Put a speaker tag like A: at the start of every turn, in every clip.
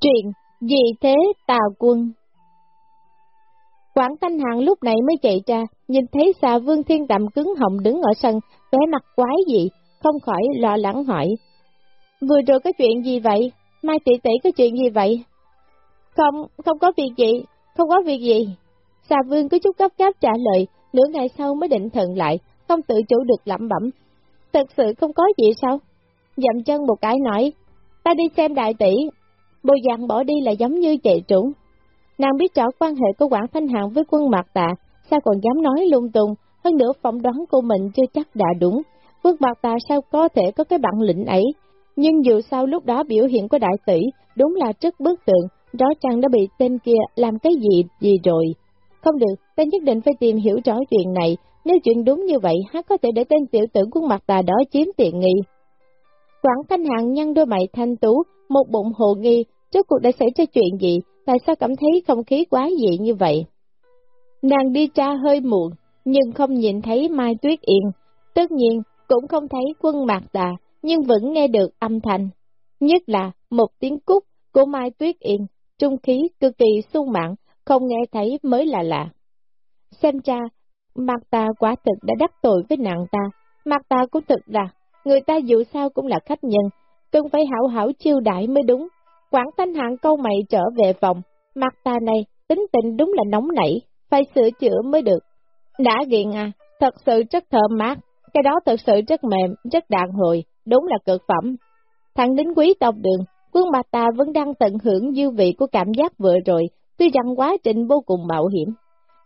A: Truyện gì thế tà quân? Quảng Thanh Hạng lúc này mới chạy ra, nhìn thấy xà Vương Thiên Tạm cứng họng đứng ở sân, vẻ mặt quái gì, không khỏi lo lắng hỏi. Vừa rồi có chuyện gì vậy? Mai tỷ tỷ có chuyện gì vậy? Không, không có việc gì, không có việc gì. Xà Vương cứ chút gấp gáp trả lời, nửa ngày sau mới định thần lại, không tự chủ được lẩm bẩm. Thật sự không có gì sao? Dậm chân một cái nói, ta đi xem đại tỷ. Bộ dạng bỏ đi là giống như chạy trốn. Nàng biết rõ quan hệ của Quảng Thanh Hạng với quân Mạc Tạ, sao còn dám nói lung tung, hơn nữa phỏng đoán của mình chưa chắc đã đúng. Quân Mạc Tạ sao có thể có cái bản lĩnh ấy, nhưng dù sao lúc đó biểu hiện của đại tỷ đúng là rất bức tượng, rõ ràng đã bị tên kia làm cái gì gì rồi. Không được, ta nhất định phải tìm hiểu rõ chuyện này, nếu chuyện đúng như vậy, hắn có thể để tên tiểu tử quân mặt tà đó chiếm tiện nghi. Quảng Thanh Hạng nhăn đôi mày thanh tú, một bụng hồ nghi, trước cuộc đã xảy ra chuyện gì, tại sao cảm thấy không khí quá dị như vậy? Nàng đi ra hơi muộn, nhưng không nhìn thấy Mai Tuyết Yên, tất nhiên cũng không thấy quân mạc tà, nhưng vẫn nghe được âm thanh. Nhất là một tiếng cúc của Mai Tuyết Yên, trung khí cực kỳ sung mãn, không nghe thấy mới là lạ. Xem ra, Mạc tà quả thực đã đắc tội với nàng ta, Mạc tà cũng thực là, người ta dù sao cũng là khách nhân, cần phải hảo hảo chiêu đại mới đúng. Quảng Thanh Hạng câu mày trở về phòng, mặt ta này, tính tình đúng là nóng nảy, phải sửa chữa mới được. Đã ghiền à, thật sự rất thơm mát, cái đó thật sự rất mềm, rất đàn hồi, đúng là cực phẩm. Thằng đến quý tộc đường, quân bà ta vẫn đang tận hưởng dư vị của cảm giác vừa rồi, tuy rằng quá trình vô cùng mạo hiểm.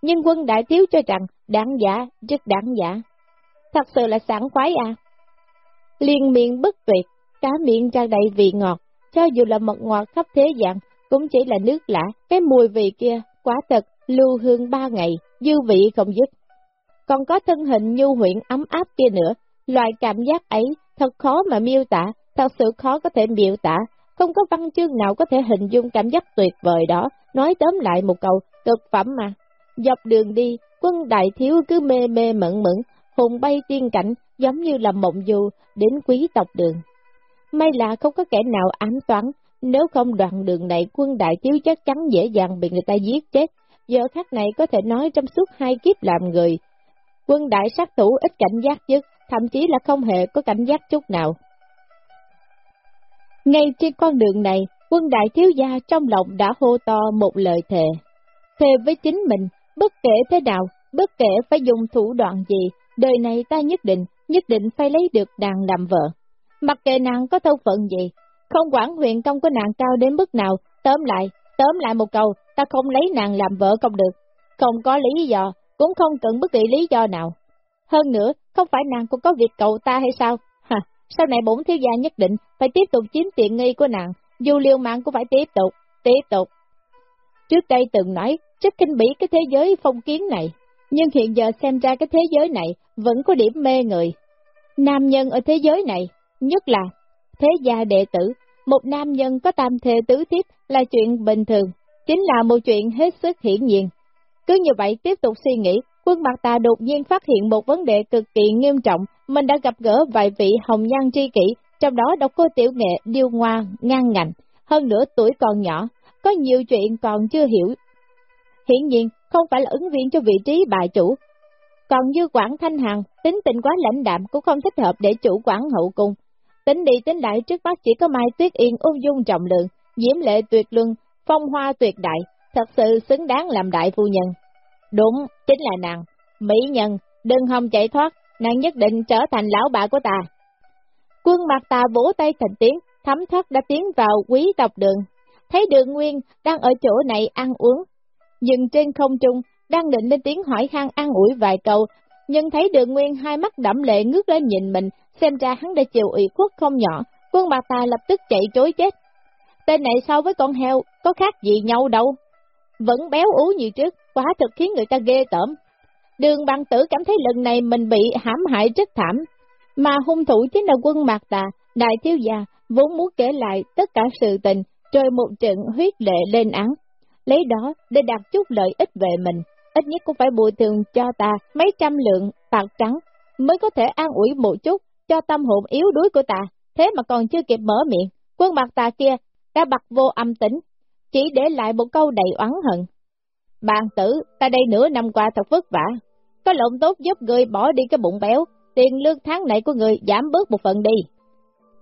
A: Nhưng quân đại thiếu cho rằng đáng giả, rất đáng giả. Thật sự là sảng khoái à. Liên miệng bất tuyệt, cá miệng tràn đầy vị ngọt, cho dù là mật ngọt khắp thế gian, cũng chỉ là nước lã, cái mùi vị kia, quá thật, lưu hương ba ngày, dư vị không dứt. Còn có thân hình nhu huyện ấm áp kia nữa, loại cảm giác ấy thật khó mà miêu tả, thật sự khó có thể miêu tả, không có văn chương nào có thể hình dung cảm giác tuyệt vời đó, nói tóm lại một câu, cực phẩm mà. Dọc đường đi, quân đại thiếu cứ mê mê mẫn mẫn, hùng bay tiên cảnh, giống như là mộng du, đến quý tộc đường. May là không có kẻ nào ám toán, nếu không đoạn đường này quân đại thiếu chắc chắn dễ dàng bị người ta giết chết, giờ khắc này có thể nói trong suốt hai kiếp làm người. Quân đại sát thủ ít cảnh giác nhất, thậm chí là không hề có cảnh giác chút nào. Ngay trên con đường này, quân đại thiếu gia trong lòng đã hô to một lời thề. Thề với chính mình, bất kể thế nào, bất kể phải dùng thủ đoạn gì, đời này ta nhất định, nhất định phải lấy được đàn làm vợ. Mặc kệ nàng có thân phận gì, không quản huyền công của nàng cao đến mức nào, tóm lại, tóm lại một câu, ta không lấy nàng làm vợ không được. Không có lý do, cũng không cần bất kỳ lý do nào. Hơn nữa, không phải nàng cũng có việc cậu ta hay sao? Hả, sau này bổn thiếu gia nhất định phải tiếp tục chiếm tiện nghi của nàng, dù liều mạng cũng phải tiếp tục, tiếp tục. Trước đây từng nói, rất kinh bỉ cái thế giới phong kiến này, nhưng hiện giờ xem ra cái thế giới này vẫn có điểm mê người. Nam nhân ở thế giới này, nhất là thế gia đệ tử, một nam nhân có tam thê tứ tiếp là chuyện bình thường, chính là một chuyện hết sức hiển nhiên. Cứ như vậy tiếp tục suy nghĩ, quân mặt ta đột nhiên phát hiện một vấn đề cực kỳ nghiêm trọng, mình đã gặp gỡ vài vị hồng nhan tri kỷ, trong đó độc cô tiểu nghệ điêu ngoa, ngang ngạnh hơn nữa tuổi còn nhỏ, có nhiều chuyện còn chưa hiểu. Hiển nhiên, không phải là ứng viên cho vị trí bài chủ. Còn như quản Thanh Hằng, tính tình quá lãnh đạm cũng không thích hợp để chủ quản hậu cung. Tính đi tính lại trước mắt chỉ có Mai Tuyết Yên ung dung trọng lượng, diễm lệ tuyệt luân, phong hoa tuyệt đại, thật sự xứng đáng làm đại phu nhân. Đúng, chính là nàng, mỹ nhân, đừng hòng chạy thoát, nàng nhất định trở thành lão bà của ta. Quân mặt ta vỗ tay thành tiếng, thấm thoát đã tiến vào quý tộc đường, thấy đường nguyên đang ở chỗ này ăn uống. dừng trên không trung, đang định lên tiếng hỏi han an ủi vài câu, nhưng thấy đường nguyên hai mắt đẫm lệ ngước lên nhìn mình, xem ra hắn đã chịu ủy khuất không nhỏ, quân bà ta lập tức chạy trối chết. Tên này so với con heo, có khác gì nhau đâu. Vẫn béo ú như trước, quá thực khiến người ta ghê tởm. Đường bằng tử cảm thấy lần này mình bị hãm hại rất thảm, mà hung thủ chính là quân mạc tà, đại thiếu gia, vốn muốn kể lại tất cả sự tình, rồi một trận huyết lệ lên án. Lấy đó để đạt chút lợi ích về mình, ít nhất cũng phải bồi thường cho ta mấy trăm lượng bạc trắng, mới có thể an ủi một chút cho tâm hồn yếu đuối của ta, thế mà còn chưa kịp mở miệng, quân mặt ta kia đã bật vô âm tính, chỉ để lại một câu đầy oán hận. Bạn tử, ta đây nửa năm qua thật vất vả, có lộn tốt giúp người bỏ đi cái bụng béo, tiền lương tháng này của người giảm bớt một phần đi.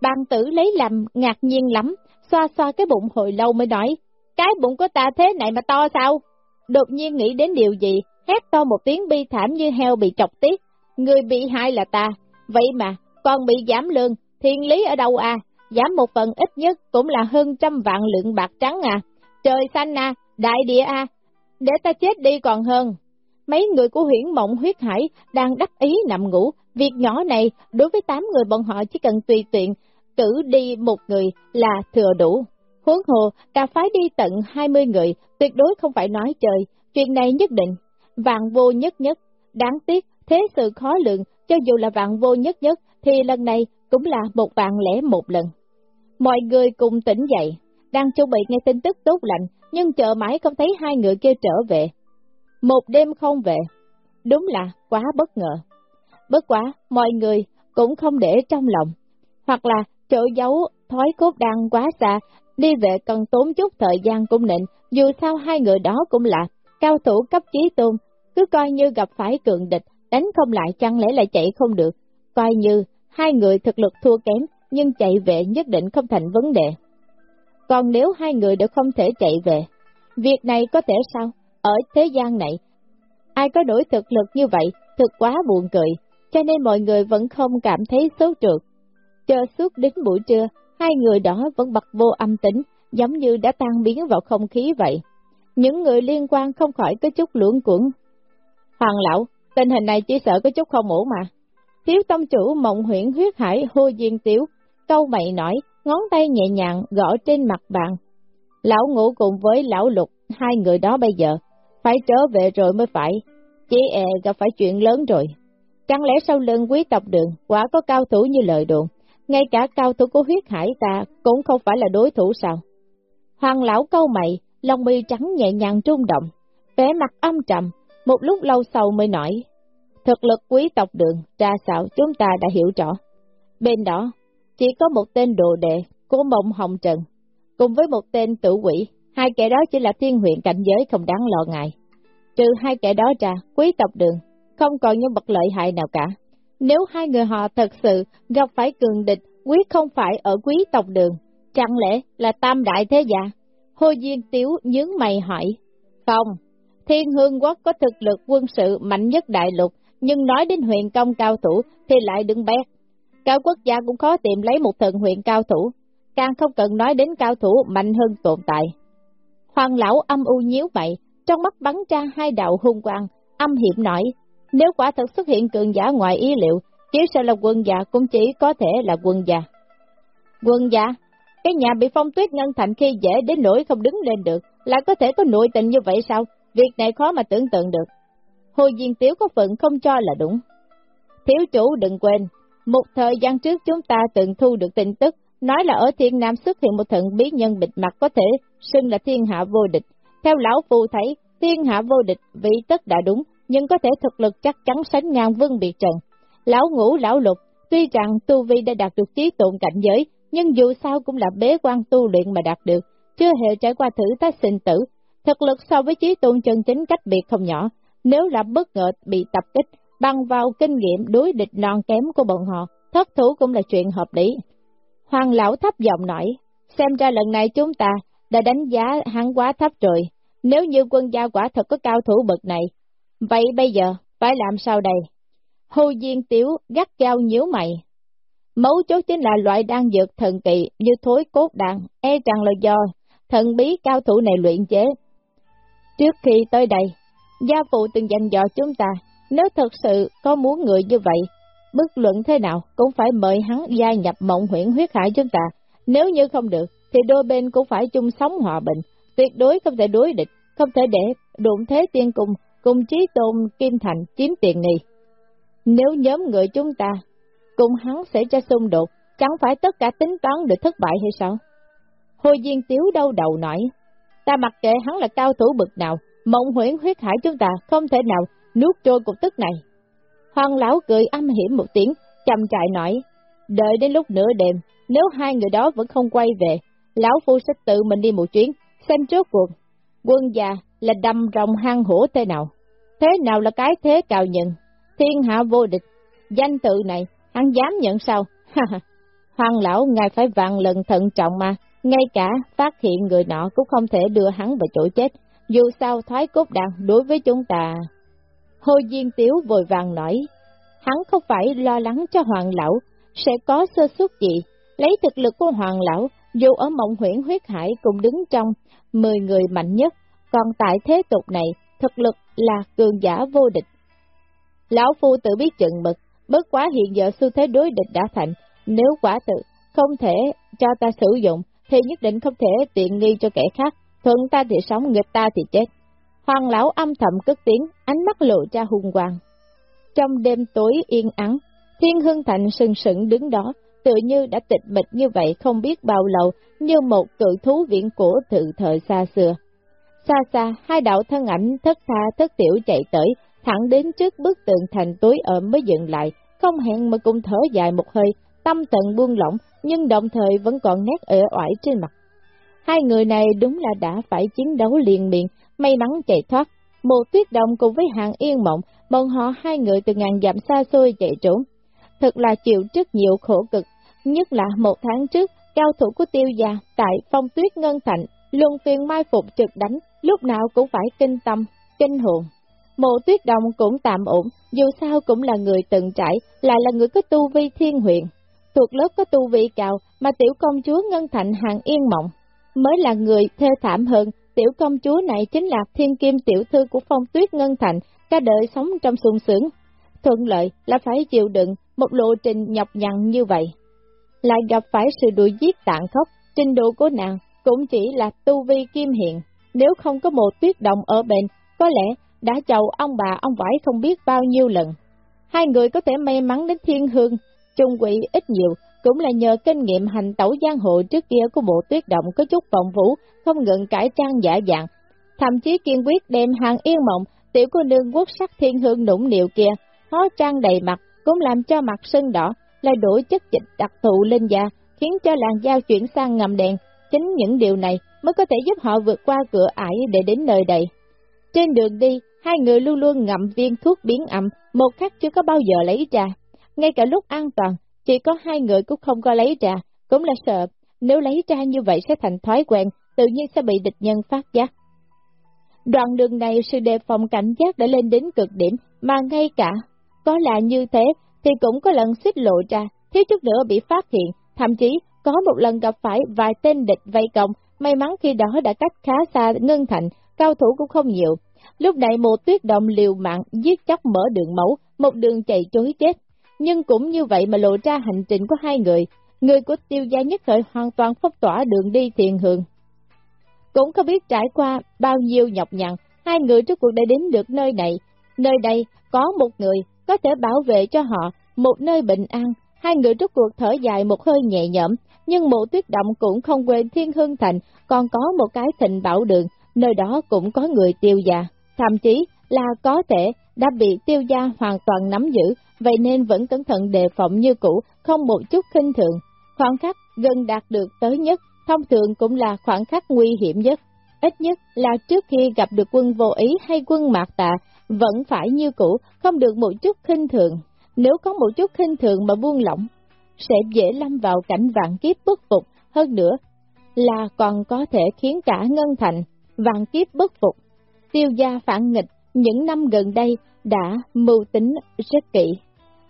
A: Bạn tử lấy làm ngạc nhiên lắm, xoa xoa cái bụng hồi lâu mới nói, cái bụng của ta thế này mà to sao? Đột nhiên nghĩ đến điều gì, hét to một tiếng bi thảm như heo bị chọc tiết, người bị hại là ta, vậy mà, còn bị giảm lương, thiên lý ở đâu à, giảm một phần ít nhất cũng là hơn trăm vạn lượng bạc trắng à, trời xanh à, đại địa à, để ta chết đi còn hơn. Mấy người của huyển mộng huyết hải đang đắc ý nằm ngủ, việc nhỏ này đối với tám người bọn họ chỉ cần tùy tiện, cử đi một người là thừa đủ. Huống hồ, cả phái đi tận 20 người, tuyệt đối không phải nói chơi, chuyện này nhất định, vạn vô nhất nhất, đáng tiếc, thế sự khó lượng, cho dù là vạn vô nhất nhất, thì lần này cũng là một vạn lẻ một lần. Mọi người cùng tỉnh dậy, đang chuẩn bị nghe tin tức tốt lành, nhưng chờ mãi không thấy hai người kia trở về. Một đêm không về, đúng là quá bất ngờ. Bất quá, mọi người cũng không để trong lòng, hoặc là chỗ giấu thói cốt đang quá xa, đi về cần tốn chút thời gian cung định, dù sao hai người đó cũng là cao thủ cấp trí tôn, cứ coi như gặp phải cường địch, đánh không lại chăng lẽ lại chạy không được, coi như hai người thực lực thua kém, nhưng chạy về nhất định không thành vấn đề. Còn nếu hai người đều không thể chạy về, việc này có thể sao? Ở thế gian này, ai có nổi thực lực như vậy, thực quá buồn cười, cho nên mọi người vẫn không cảm thấy xấu trượt. Chờ suốt đến buổi trưa, hai người đó vẫn bật vô âm tính, giống như đã tan biến vào không khí vậy. Những người liên quan không khỏi có chút luống cuộn. Hoàng lão, tình hình này chỉ sợ có chút không ổn mà. Thiếu tông chủ mộng huyện huyết hải hô diên tiếu, câu mày nói, ngón tay nhẹ nhàng gõ trên mặt bàn. Lão ngủ cùng với lão lục, hai người đó bây giờ, phải trở về rồi mới phải, chỉ e gặp phải chuyện lớn rồi. Chẳng lẽ sau lưng quý tộc đường, quả có cao thủ như lời đồn, ngay cả cao thủ của huyết hải ta cũng không phải là đối thủ sao? Hoàng lão câu mày, lông mi trắng nhẹ nhàng trung động, vẻ mặt âm trầm, một lúc lâu sau mới nói, thực lực quý tộc đường, ra sao chúng ta đã hiểu rõ. Bên đó, chỉ có một tên đồ đệ của mộng hồng trần, cùng với một tên tử quỷ, hai kẻ đó chỉ là thiên huyện cảnh giới không đáng lo ngại. Trừ hai kẻ đó ra, quý tộc đường, không còn những bậc lợi hại nào cả. Nếu hai người họ thật sự gặp phải cường địch, quyết không phải ở quý tộc đường, chẳng lẽ là tam đại thế gia? Hồ Diên Tiếu nhướng mày hỏi. Không, thiên hương quốc có thực lực quân sự mạnh nhất đại lục, nhưng nói đến huyện công cao thủ thì lại đứng bét. Cao quốc gia cũng khó tìm lấy một thần huyện cao thủ, càng không cần nói đến cao thủ mạnh hơn tồn tại. Hoàng lão âm u nhíu mày, trong mắt bắn ra hai đạo hung quang, âm hiểm nói, nếu quả thật xuất hiện cường giả ngoài ý liệu, chiếu sao là quân giả cũng chỉ có thể là quân giả. Quân giả, cái nhà bị phong tuyết ngân thành khi dễ đến nỗi không đứng lên được, lại có thể có nội tình như vậy sao? Việc này khó mà tưởng tượng được. Hồ Diên Tiếu có phận không cho là đúng. Thiếu chủ đừng quên, một thời gian trước chúng ta từng thu được tin tức, nói là ở thiên nam xuất hiện một thần bí nhân bịt mặt có thể xưng là thiên hạ vô địch. Theo lão phu thấy, thiên hạ vô địch vị tất đã đúng, nhưng có thể thực lực chắc chắn sánh ngang vương biệt trần. Lão ngũ lão lục, tuy rằng tu vi đã đạt được trí tụng cảnh giới, nhưng dù sao cũng là bế quan tu luyện mà đạt được, chưa hề trải qua thử thách sinh tử. Thực lực so với trí tôn chân chính cách biệt không nhỏ, nếu là bất ngờ bị tập kích, bằng vào kinh nghiệm đối địch non kém của bọn họ, thất thủ cũng là chuyện hợp lý. Hoàng lão thấp giọng nói, xem ra lần này chúng ta đã đánh giá hắn quá thấp rồi, nếu như quân gia quả thật có cao thủ bậc này, vậy bây giờ phải làm sao đây? Hồ Diên Tiếu gắt gao nhíu mày. Mấu chốt chính là loại đan dược thần kỳ như thối cốt đạn, e rằng là do thần bí cao thủ này luyện chế. Trước khi tới đây, gia phụ từng dành dò chúng ta, nếu thật sự có muốn người như vậy, bất luận thế nào cũng phải mời hắn gia nhập mộng huyễn huyết hải chúng ta. Nếu như không được, thì đôi bên cũng phải chung sống hòa bình, tuyệt đối không thể đối địch, không thể để đụng thế tiên cung cùng trí tôn Kim Thành chiếm tiền này. Nếu nhóm người chúng ta cùng hắn sẽ cho xung đột, chẳng phải tất cả tính toán được thất bại hay sao? Hồi Diên Tiếu đau đầu nói, ta mặc kệ hắn là cao thủ bực nào, mộng huyễn huyết hải chúng ta không thể nào nuốt trôi cục tức này. Hoàng lão cười âm hiểm một tiếng, chậm trại nói, đợi đến lúc nửa đêm, nếu hai người đó vẫn không quay về, Lão Phu sẽ tự mình đi một chuyến, xem trước cuộc. Quân già là đâm rồng hang hổ thế nào? Thế nào là cái thế cao nhận? Thiên hạ vô địch, danh tự này, hắn dám nhận sao? Ha ha. Hoàng lão ngài phải vạn lần thận trọng mà, ngay cả phát hiện người nọ cũng không thể đưa hắn vào chỗ chết, dù sao thoái cốt đạn đối với chúng ta. Hồ Diên Tiếu vội vàng nói, hắn không phải lo lắng cho Hoàng lão, sẽ có sơ suất gì, lấy thực lực của Hoàng lão, dù ở mộng huyễn huyết hải cùng đứng trong 10 người mạnh nhất, còn tại thế tục này, thực lực là cường giả vô địch. Lão Phu tự biết chừng mực, bất quá hiện giờ xu thế đối địch đã thành, nếu quả tự không thể cho ta sử dụng, thì nhất định không thể tiện nghi cho kẻ khác, thuận ta thì sống, nghịch ta thì chết. Hoàng lão âm thầm cất tiếng, ánh mắt lộ ra hung quang. Trong đêm tối yên ắng, Thiên Hưng Thành sừng sững đứng đó, tự như đã tịch mịch như vậy không biết bao lâu, như một cự thú viễn cổ từ thời xa xưa. Xa xa, hai đạo thân ảnh thất tha thất tiểu chạy tới, thẳng đến trước bức tường thành tối ẩm mới dừng lại, không hẹn mà cùng thở dài một hơi, tâm tận buông lỏng, nhưng đồng thời vẫn còn nét ở oải trên mặt. Hai người này đúng là đã phải chiến đấu liền miệng, may mắn chạy thoát. Một tuyết đồng cùng với hạng yên mộng, bọn họ hai người từ ngàn dặm xa xôi chạy trốn. Thật là chịu rất nhiều khổ cực, nhất là một tháng trước, cao thủ của tiêu gia tại phong tuyết ngân thành, luân phiên mai phục trực đánh, lúc nào cũng phải kinh tâm, kinh hồn. Mộ tuyết đồng cũng tạm ổn, dù sao cũng là người từng trải, lại là người có tu vi thiên huyện. Thuộc lớp có tu vi cao mà tiểu công chúa Ngân Thạnh hàng yên mộng, mới là người thê thảm hơn, tiểu công chúa này chính là thiên kim tiểu thư của phong tuyết Ngân Thạnh, cả đời sống trong sung sướng. Thuận lợi là phải chịu đựng một lộ trình nhọc nhằn như vậy. Lại gặp phải sự đuổi giết tàn khốc, trình độ của nàng cũng chỉ là tu vi kim hiện, nếu không có một tuyết động ở bên, có lẽ đã chầu ông bà ông vải không biết bao nhiêu lần. Hai người có thể may mắn đến thiên hương, trung quỷ ít nhiều, cũng là nhờ kinh nghiệm hành tẩu giang hồ trước kia của bộ tuyết động có chút vọng vũ, không ngừng cải trang giả dạng, thậm chí kiên quyết đem hàng yên mộng, tiểu cô nương quốc sắc thiên hương nũng nịu kia, hóa trang đầy mặt, cũng làm cho mặt sưng đỏ, lại đổi chất dịch đặc thụ lên da, khiến cho làn da chuyển sang ngầm đèn. Chính những điều này mới có thể giúp họ vượt qua cửa ải để đến nơi đây. Trên đường đi, hai người luôn luôn ngậm viên thuốc biến ẩm, một khắc chưa có bao giờ lấy ra. Ngay cả lúc an toàn, chỉ có hai người cũng không có lấy ra, cũng là sợ, nếu lấy ra như vậy sẽ thành thói quen, tự nhiên sẽ bị địch nhân phát giác. Đoạn đường này sự đề phòng cảnh giác đã lên đến cực điểm, mà ngay cả, có là như thế, thì cũng có lần xích lộ ra, thiếu chút nữa bị phát hiện, thậm chí có một lần gặp phải vài tên địch vây công, may mắn khi đó đã cách khá xa ngân thành, cao thủ cũng không nhiều. Lúc này một tuyết động liều mạng giết chóc mở đường máu, một đường chạy chối chết. Nhưng cũng như vậy mà lộ ra hành trình của hai người, người của tiêu gia nhất thời hoàn toàn phong tỏa đường đi thiền hương. Cũng không biết trải qua bao nhiêu nhọc nhằn, hai người trước cuộc đã đến được nơi này. Nơi đây có một người có thể bảo vệ cho họ một nơi bình an. Hai người trước cuộc thở dài một hơi nhẹ nhõm, nhưng mộ tuyết động cũng không quên thiên hương thành, còn có một cái thịnh bảo đường, nơi đó cũng có người tiêu gia, thậm chí là có thể đã bị tiêu gia hoàn toàn nắm giữ, vậy nên vẫn cẩn thận đề phòng như cũ, không một chút khinh thường. Khoảng khắc gần đạt được tới nhất, thông thường cũng là khoảng khắc nguy hiểm nhất. Ít nhất là trước khi gặp được quân vô ý hay quân mạc tà, vẫn phải như cũ, không được một chút khinh thường. Nếu có một chút khinh thường mà buông lỏng, sẽ dễ lâm vào cảnh vạn kiếp bất phục, hơn nữa là còn có thể khiến cả ngân thành vạn kiếp bất phục. Tiêu gia phản nghịch những năm gần đây đã mưu tính rất kỹ,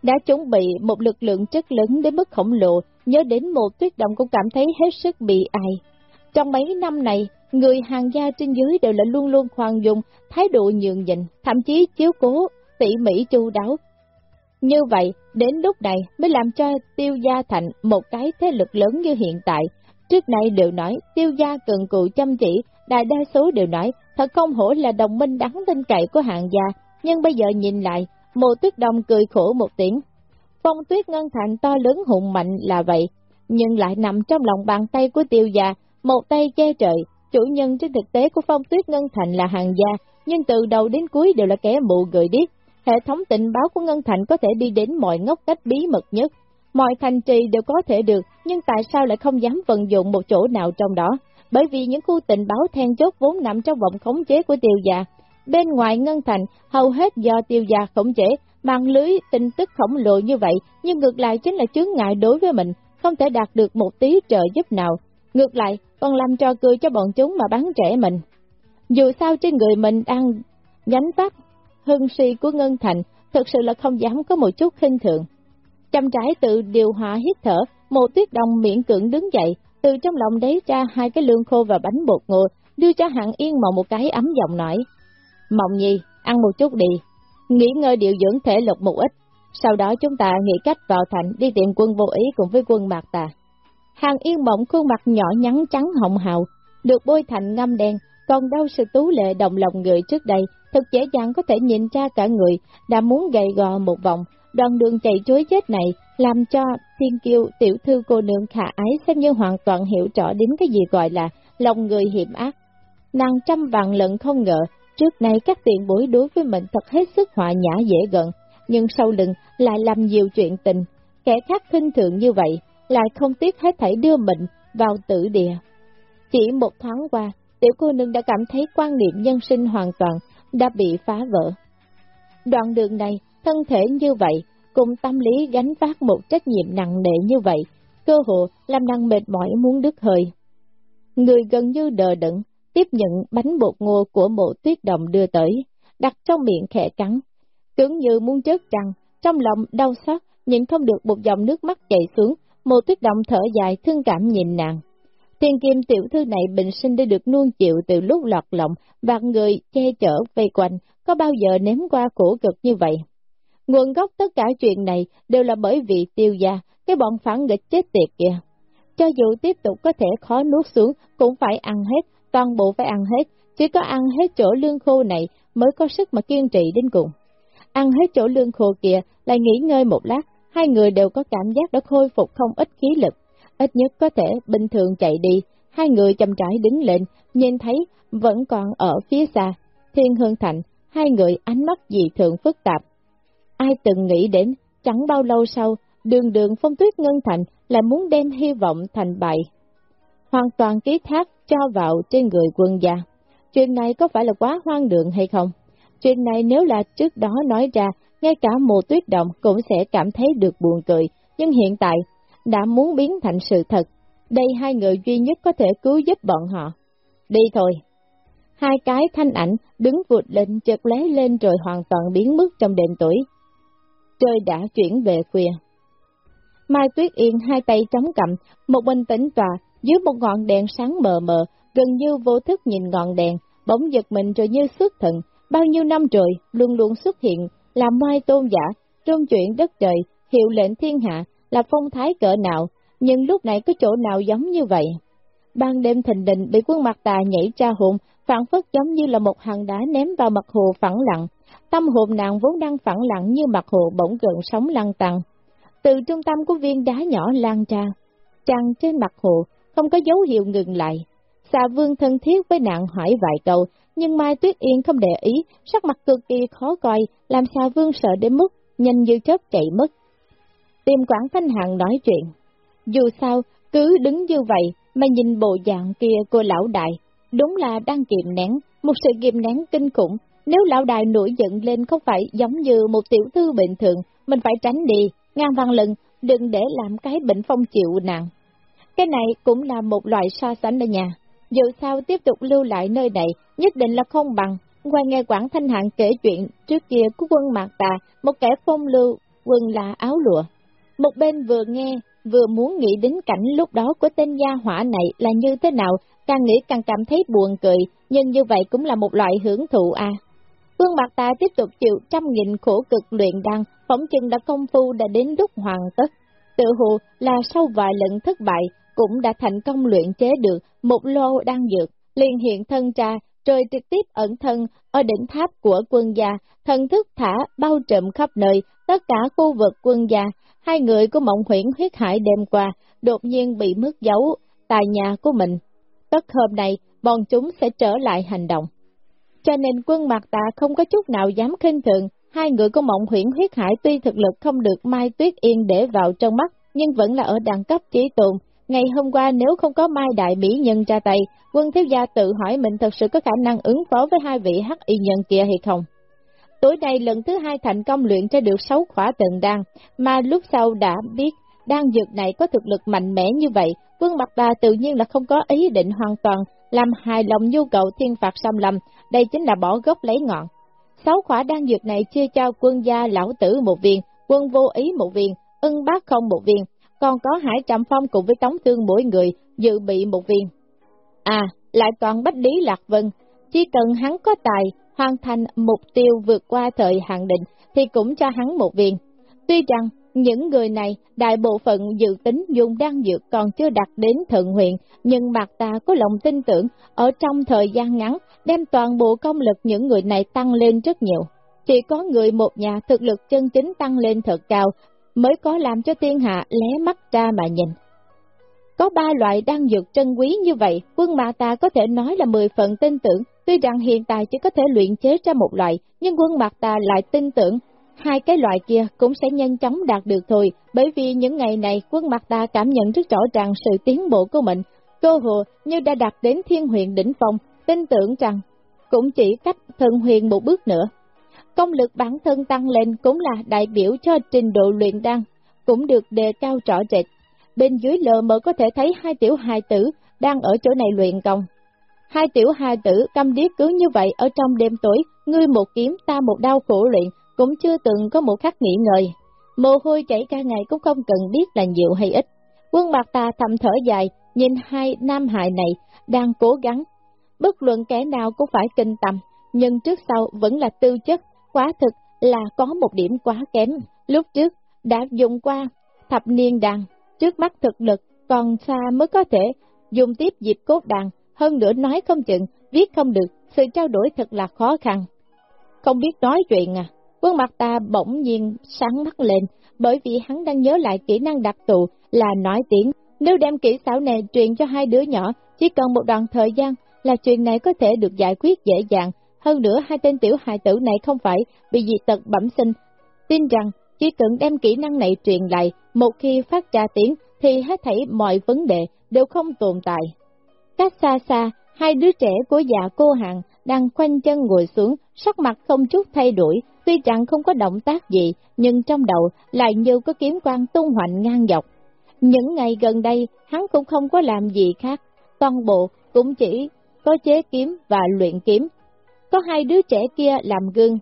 A: đã chuẩn bị một lực lượng chất lớn đến mức khổng lồ, nhớ đến một tuyết động cũng cảm thấy hết sức bị ai. Trong mấy năm này, người hàng gia trên dưới đều là luôn luôn khoan dung, thái độ nhường nhịn, thậm chí chiếu cố, tỉ mỉ chu đáo. Như vậy, đến lúc này mới làm cho tiêu gia thành một cái thế lực lớn như hiện tại. Trước nay đều nói tiêu gia cần cù chăm chỉ, đại đa số đều nói thật không hổ là đồng minh đáng tin cậy của hạng gia, nhưng bây giờ nhìn lại, mộ tuyết đồng cười khổ một tiếng. Phong tuyết ngân thành to lớn hùng mạnh là vậy, nhưng lại nằm trong lòng bàn tay của tiêu gia, một tay che trời, chủ nhân trên thực tế của phong tuyết ngân thành là hàng gia, nhưng từ đầu đến cuối đều là kẻ mụ gửi điếc. Hệ thống tình báo của Ngân Thành có thể đi đến mọi ngóc cách bí mật nhất. Mọi thành trì đều có thể được, nhưng tại sao lại không dám vận dụng một chỗ nào trong đó? Bởi vì những khu tình báo then chốt vốn nằm trong vòng khống chế của tiêu gia. Bên ngoài ngân thành, hầu hết do tiêu gia khống chế, mạng lưới tin tức khổng lồ như vậy, nhưng ngược lại chính là chướng ngại đối với mình, không thể đạt được một tí trợ giúp nào. Ngược lại, còn làm trò cười cho bọn chúng mà bắn trẻ mình. Dù sao trên người mình đang gánh vác hưng suy của Ngân Thành, thực sự là không dám có một chút khinh thường. Chăm trái tự điều hòa hít thở, một tuyết đồng miệng cưỡng đứng dậy, từ trong lòng đấy ra hai cái lương khô và bánh bột ngô, đưa cho hạng yên mộng một cái ấm giọng nói. Mộng nhi, ăn một chút đi, nghỉ ngơi điều dưỡng thể lực một ít, sau đó chúng ta nghĩ cách vào thành đi tiện quân vô ý cùng với quân mạc tà. Hàng yên mộng khuôn mặt nhỏ nhắn trắng hồng hào, được bôi thành ngâm đen, còn đâu sự tú lệ đồng lòng người trước đây, thật dễ dàng có thể nhìn ra cả người đã muốn gầy gò một vòng, đoạn đường chạy chuối chết này làm cho thiên kiêu tiểu thư cô nương khả ái xem như hoàn toàn hiểu rõ đến cái gì gọi là lòng người hiểm ác. Nàng trăm vạn lần không ngờ, trước nay các tiền bối đối với mình thật hết sức hòa nhã dễ gần, nhưng sau lưng lại làm nhiều chuyện tình, kẻ khác khinh thường như vậy, lại không tiếc hết thảy đưa mình vào tử địa. Chỉ một tháng qua, tiểu cô nương đã cảm thấy quan niệm nhân sinh hoàn toàn đã bị phá vỡ. Đoạn đường này, thân thể như vậy, cùng tâm lý gánh vác một trách nhiệm nặng nề như vậy, cơ hội làm nàng mệt mỏi muốn đứt hơi. Người gần như đờ đẫn, tiếp nhận bánh bột ngô của mộ tuyết đồng đưa tới, đặt trong miệng khẽ cắn, tưởng như muốn chết rằng trong lòng đau xót, nhìn không được một dòng nước mắt chảy xuống, mộ tuyết động thở dài thương cảm nhìn nàng. Thiên kim tiểu thư này bình sinh đã được nuông chịu từ lúc lọt lòng, và người che chở vây quanh, có bao giờ ném qua khổ cực như vậy. Nguồn gốc tất cả chuyện này đều là bởi vì tiêu gia, cái bọn phản nghịch chết tiệt kìa. Cho dù tiếp tục có thể khó nuốt xuống, cũng phải ăn hết, toàn bộ phải ăn hết, chỉ có ăn hết chỗ lương khô này mới có sức mà kiên trì đến cùng. Ăn hết chỗ lương khô kia, lại nghỉ ngơi một lát, hai người đều có cảm giác đã khôi phục không ít khí lực, ít nhất có thể bình thường chạy đi, hai người chậm rãi đứng lên, nhìn thấy vẫn còn ở phía xa, thiên hương thành, hai người ánh mắt dị thường phức tạp. Ai từng nghĩ đến, chẳng bao lâu sau, đường đường phong tuyết ngân thành là muốn đem hy vọng thành bại. Hoàn toàn ký thác cho vào trên người quân gia. Chuyện này có phải là quá hoang đường hay không? Chuyện này nếu là trước đó nói ra, ngay cả mùa tuyết động cũng sẽ cảm thấy được buồn cười, nhưng hiện tại đã muốn biến thành sự thật. Đây hai người duy nhất có thể cứu giúp bọn họ. Đi thôi. Hai cái thanh ảnh đứng vụt lên chợt lé lên rồi hoàn toàn biến mất trong đêm tuổi. Trời đã chuyển về khuya. Mai Tuyết Yên hai tay chống cầm, một bên tĩnh tòa, dưới một ngọn đèn sáng mờ mờ, gần như vô thức nhìn ngọn đèn, bỗng giật mình rồi như xuất thần, bao nhiêu năm rồi, luôn luôn xuất hiện, làm mai tôn giả, trong chuyện đất trời, hiệu lệnh thiên hạ, là phong thái cỡ nào, nhưng lúc này có chỗ nào giống như vậy. Ban đêm thình định bị quân mặt tà nhảy ra hồn, phản phất giống như là một hòn đá ném vào mặt hồ phẳng lặng. Tâm hồn nàng vốn đang phẳng lặng như mặt hồ bỗng gần sóng lăn tăng. Từ trung tâm của viên đá nhỏ lan ra, trăng trên mặt hồ, không có dấu hiệu ngừng lại. Xà vương thân thiết với nạn hỏi vài câu, nhưng Mai Tuyết Yên không để ý, sắc mặt cực kỳ khó coi, làm xà vương sợ đến mức, nhanh như chớp chạy mất. Tìm Quảng Thanh Hạng nói chuyện. Dù sao, cứ đứng như vậy mà nhìn bộ dạng kia của lão đại, đúng là đang kiềm nén, một sự kiềm nén kinh khủng. Nếu lão đại nổi giận lên không phải giống như một tiểu thư bình thường, mình phải tránh đi, ngang văn lần, đừng để làm cái bệnh phong chịu nặng. Cái này cũng là một loại so sánh đó nhà. Dù sao tiếp tục lưu lại nơi này, nhất định là không bằng. Ngoài nghe Quảng Thanh Hạng kể chuyện trước kia của quân Mạc Tà, một kẻ phong lưu, quân là áo lụa. Một bên vừa nghe, vừa muốn nghĩ đến cảnh lúc đó của tên gia hỏa này là như thế nào, càng nghĩ càng cảm thấy buồn cười, nhưng như vậy cũng là một loại hưởng thụ à. Vương mạc tà tiếp tục chịu trăm nghìn khổ cực luyện đăng, phóng chừng đã công phu đã đến lúc hoàn tất. Tự hồ là sau vài lần thất bại, cũng đã thành công luyện chế được một lô đan dược, liền hiện thân ra, rồi trực tiếp ẩn thân ở đỉnh tháp của quân gia, thần thức thả bao trùm khắp nơi, tất cả khu vực quân gia, hai người của mộng huyễn huyết hải đêm qua, đột nhiên bị mất dấu tại nhà của mình. Tất hôm nay bọn chúng sẽ trở lại hành động. Cho nên quân mặt tạ không có chút nào dám khinh thường, hai người của mộng huyễn huyết hải tuy thực lực không được Mai Tuyết Yên để vào trong mắt, nhưng vẫn là ở đẳng cấp trí tồn. Ngày hôm qua nếu không có Mai Đại Mỹ Nhân ra tay, quân thiếu gia tự hỏi mình thật sự có khả năng ứng phó với hai vị hắc y nhân kia hay không. Tối nay lần thứ hai thành công luyện ra được sáu khỏa tận đan, mà lúc sau đã biết đan dược này có thực lực mạnh mẽ như vậy, quân mặt bà tự nhiên là không có ý định hoàn toàn làm hài lòng nhu cầu thiên phạt xâm lâm, đây chính là bỏ gốc lấy ngọn. Sáu khỏa đan dược này chia cho quân gia lão tử một viên, quân vô ý một viên, ưng bác không một viên, còn có hải trầm phong cùng với tống tương mỗi người dự bị một viên. À, lại còn Bách Lý Lạc Vân, chỉ cần hắn có tài, hoàn thành mục tiêu vượt qua thời hạn định, thì cũng cho hắn một viên. Tuy rằng, những người này, đại bộ phận dự tính dùng đan dược còn chưa đạt đến thượng huyện, nhưng mặt ta có lòng tin tưởng, ở trong thời gian ngắn, đem toàn bộ công lực những người này tăng lên rất nhiều. Chỉ có người một nhà thực lực chân chính tăng lên thật cao, mới có làm cho thiên hạ lé mắt ra mà nhìn. Có ba loại đan dược trân quý như vậy, quân mạ ta có thể nói là mười phần tin tưởng, tuy rằng hiện tại chỉ có thể luyện chế ra một loại, nhưng quân mạc ta lại tin tưởng hai cái loại kia cũng sẽ nhanh chóng đạt được thôi, bởi vì những ngày này quân mặt ta cảm nhận rất rõ ràng sự tiến bộ của mình, cơ hồ như đã đạt đến thiên huyền đỉnh phong, tin tưởng rằng cũng chỉ cách thần huyền một bước nữa. Công lực bản thân tăng lên cũng là đại biểu cho trình độ luyện đan, cũng được đề cao rõ rệt. Bên dưới lờ mờ có thể thấy hai tiểu hài tử đang ở chỗ này luyện công. Hai tiểu hài tử căm điếc cứ như vậy ở trong đêm tối, ngươi một kiếm ta một đau khổ luyện, cũng chưa từng có một khắc nghỉ ngơi. Mồ hôi chảy cả ngày cũng không cần biết là nhiều hay ít. Quân mặt ta thầm thở dài, nhìn hai nam hài này đang cố gắng. Bất luận kẻ nào cũng phải kinh tâm, nhưng trước sau vẫn là tư chất, quá thực là có một điểm quá kém. Lúc trước đã dùng qua thập niên đàn, trước mắt thực lực còn xa mới có thể dùng tiếp dịp cốt đàn, hơn nữa nói không chừng, viết không được, sự trao đổi thật là khó khăn. Không biết nói chuyện à, Quân mặt ta bỗng nhiên sáng mắt lên, bởi vì hắn đang nhớ lại kỹ năng đặc tụ là nói tiếng. Nếu đem kỹ xảo này truyền cho hai đứa nhỏ, chỉ cần một đoạn thời gian là chuyện này có thể được giải quyết dễ dàng. Hơn nữa hai tên tiểu hài tử này không phải bị dị tật bẩm sinh. Tin rằng chỉ cần đem kỹ năng này truyền lại, một khi phát ra tiếng thì hết thảy mọi vấn đề đều không tồn tại. Cách xa xa, hai đứa trẻ của già cô hàng đang khoanh chân ngồi xuống, sắc mặt không chút thay đổi, tuy rằng không có động tác gì, nhưng trong đầu lại như có kiếm quang tung hoành ngang dọc. Những ngày gần đây, hắn cũng không có làm gì khác, toàn bộ cũng chỉ có chế kiếm và luyện kiếm. Có hai đứa trẻ kia làm gương,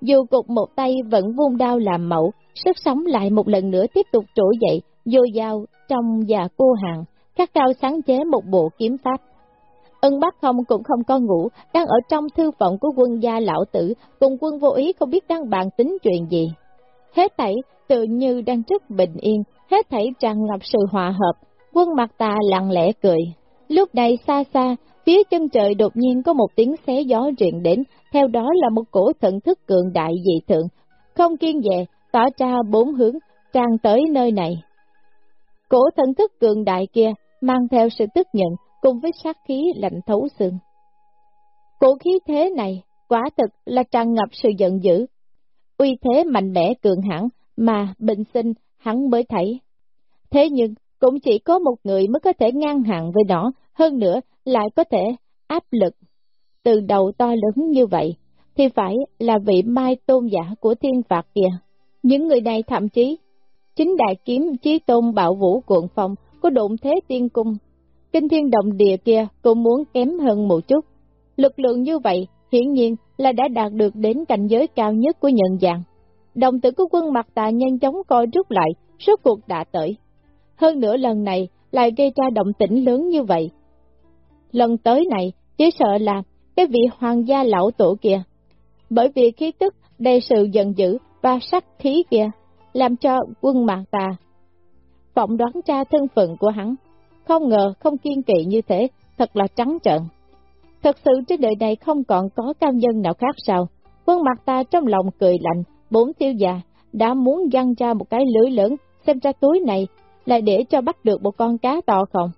A: dù cục một tay vẫn vung đao làm mẫu, sức sống lại một lần nữa tiếp tục trỗi dậy, vô dao trong già cô hàng, các cao sáng chế một bộ kiếm pháp. Ân bác không cũng không có ngủ, đang ở trong thư phòng của quân gia lão tử, cùng quân vô ý không biết đang bàn tính chuyện gì. Hết thảy tự như đang rất bình yên, hết thảy tràn ngập sự hòa hợp, quân mặt tà lặng lẽ cười. Lúc này xa xa, phía chân trời đột nhiên có một tiếng xé gió truyền đến, theo đó là một cổ thận thức cường đại dị thượng, không kiên dè, tỏ ra bốn hướng, tràn tới nơi này. Cổ thần thức cường đại kia mang theo sự tức nhận, cùng với sát khí lạnh thấu xương. Cổ khí thế này, quả thực là tràn ngập sự giận dữ, uy thế mạnh mẽ cường hãn mà bình sinh hắn mới thấy. Thế nhưng, cũng chỉ có một người mới có thể ngang hàng với nó, hơn nữa lại có thể áp lực. Từ đầu to lớn như vậy, thì phải là vị mai tôn giả của thiên phạt kìa. Những người này thậm chí, chính đại kiếm chí tôn bảo vũ cuộn phòng có độn thế tiên cung kinh thiên động địa kia cũng muốn kém hơn một chút. Lực lượng như vậy, hiển nhiên là đã đạt được đến cảnh giới cao nhất của nhận dạng. Đồng tử của quân mặt tà nhanh chóng coi rút lại, số cuộc đã tới. Hơn nữa lần này lại gây ra động tĩnh lớn như vậy. Lần tới này, chỉ sợ là cái vị hoàng gia lão tổ kia. Bởi vì khí tức đầy sự giận dữ và sắc khí kia, làm cho quân mạc tà phỏng đoán ra thân phận của hắn không ngờ không kiên kỵ như thế, thật là trắng trợn. Thật sự trên đời này không còn có cao nhân nào khác sao. Quân mặt ta trong lòng cười lạnh, bốn tiêu già, đã muốn găng ra một cái lưới lớn, xem ra túi này là để cho bắt được một con cá to không.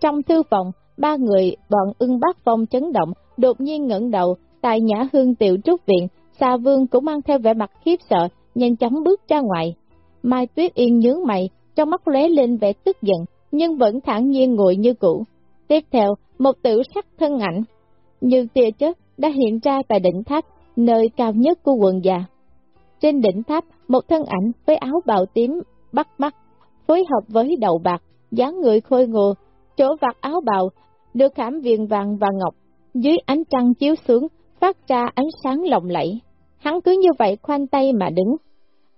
A: Trong thư phòng, ba người bọn ưng bác phong chấn động, đột nhiên ngẩng đầu, tại nhã hương tiểu trúc viện, xà vương cũng mang theo vẻ mặt khiếp sợ, nhanh chóng bước ra ngoài. Mai Tuyết Yên nhướng mày, trong mắt lóe lên vẻ tức giận, nhưng vẫn thản nhiên ngồi như cũ. Tiếp theo, một tiểu sắc thân ảnh, như tia chớp đã hiện ra tại đỉnh tháp, nơi cao nhất của quần già. Trên đỉnh tháp, một thân ảnh với áo bào tím bắt mắt, phối hợp với đầu bạc, dáng người khôi ngô, chỗ vạt áo bào được khảm viền vàng và ngọc, dưới ánh trăng chiếu xuống, phát ra ánh sáng lộng lẫy. Hắn cứ như vậy khoanh tay mà đứng,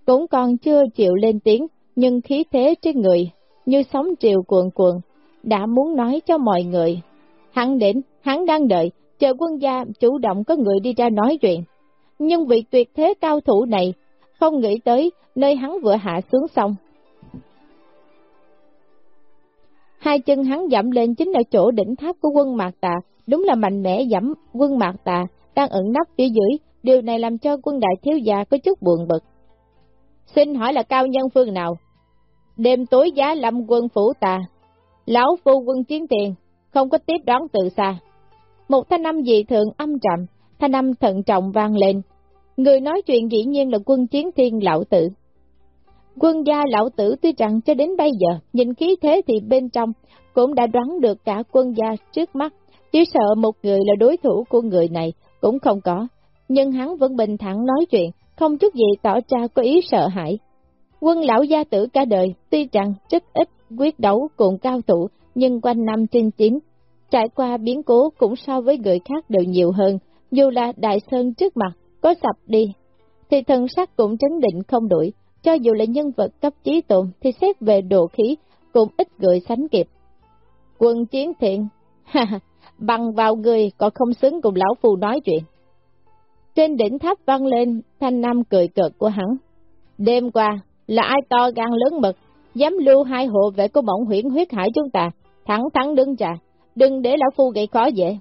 A: cũng còn chưa chịu lên tiếng, nhưng khí thế trên người, như sóng triều cuồn cuộn, đã muốn nói cho mọi người. Hắn đến, hắn đang đợi, chờ quân gia chủ động có người đi ra nói chuyện. Nhưng vị tuyệt thế cao thủ này, không nghĩ tới nơi hắn vừa hạ xuống xong. Hai chân hắn dẫm lên chính là chỗ đỉnh tháp của quân Mạc Tà, đúng là mạnh mẽ dẫm quân Mạc Tà, đang ẩn nấp phía dưới, điều này làm cho quân đại thiếu gia có chút buồn bực. Xin hỏi là cao nhân phương nào? Đêm tối giá lâm quân phủ tà, lão phu quân chiến tiền, không có tiếp đón từ xa. Một thanh âm dị thượng âm trầm, thanh âm thận trọng vang lên. Người nói chuyện dĩ nhiên là quân chiến thiên lão tử. Quân gia lão tử tuy rằng cho đến bây giờ, nhìn khí thế thì bên trong cũng đã đoán được cả quân gia trước mắt, chỉ sợ một người là đối thủ của người này cũng không có. Nhưng hắn vẫn bình thản nói chuyện, không chút gì tỏ ra có ý sợ hãi. Quân lão gia tử cả đời, tuy rằng rất ít quyết đấu cùng cao thủ, nhưng quanh năm chinh chiến, trải qua biến cố cũng so với người khác đều nhiều hơn, dù là đại sơn trước mặt, có sập đi, thì thần sắc cũng trấn định không đuổi, cho dù là nhân vật cấp trí tồn thì xét về độ khí cũng ít người sánh kịp. Quân chiến thiện, ha ha, bằng vào người còn không xứng cùng lão phù nói chuyện. Trên đỉnh tháp vang lên thanh nam cười cợt của hắn. Đêm qua, là ai to gan lớn mật, dám lưu hai hộ vệ của mộng huyển huyết hải chúng ta, thẳng thắn đứng ra, đừng để lão phu gây khó dễ.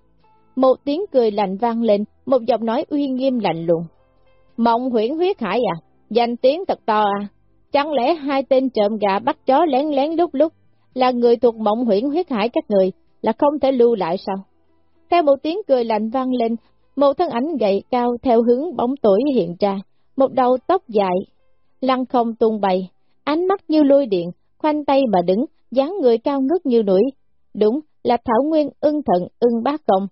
A: Một tiếng cười lạnh vang lên, một giọng nói uy nghiêm lạnh lùng. Mộng huyển huyết hải à, danh tiếng thật to à, chẳng lẽ hai tên trộm gà bắt chó lén lén lúc lúc, là người thuộc mộng huyễn huyết hải các người, là không thể lưu lại sao? Theo một tiếng cười lạnh vang lên, một thân ảnh gậy cao theo hướng bóng tuổi hiện ra, một đầu tóc dài, lăng không tung bay, ánh mắt như lôi điện, khoanh tay mà đứng, dáng người cao ngất như núi. Đúng là Thảo Nguyên ưng thận ưng bác công.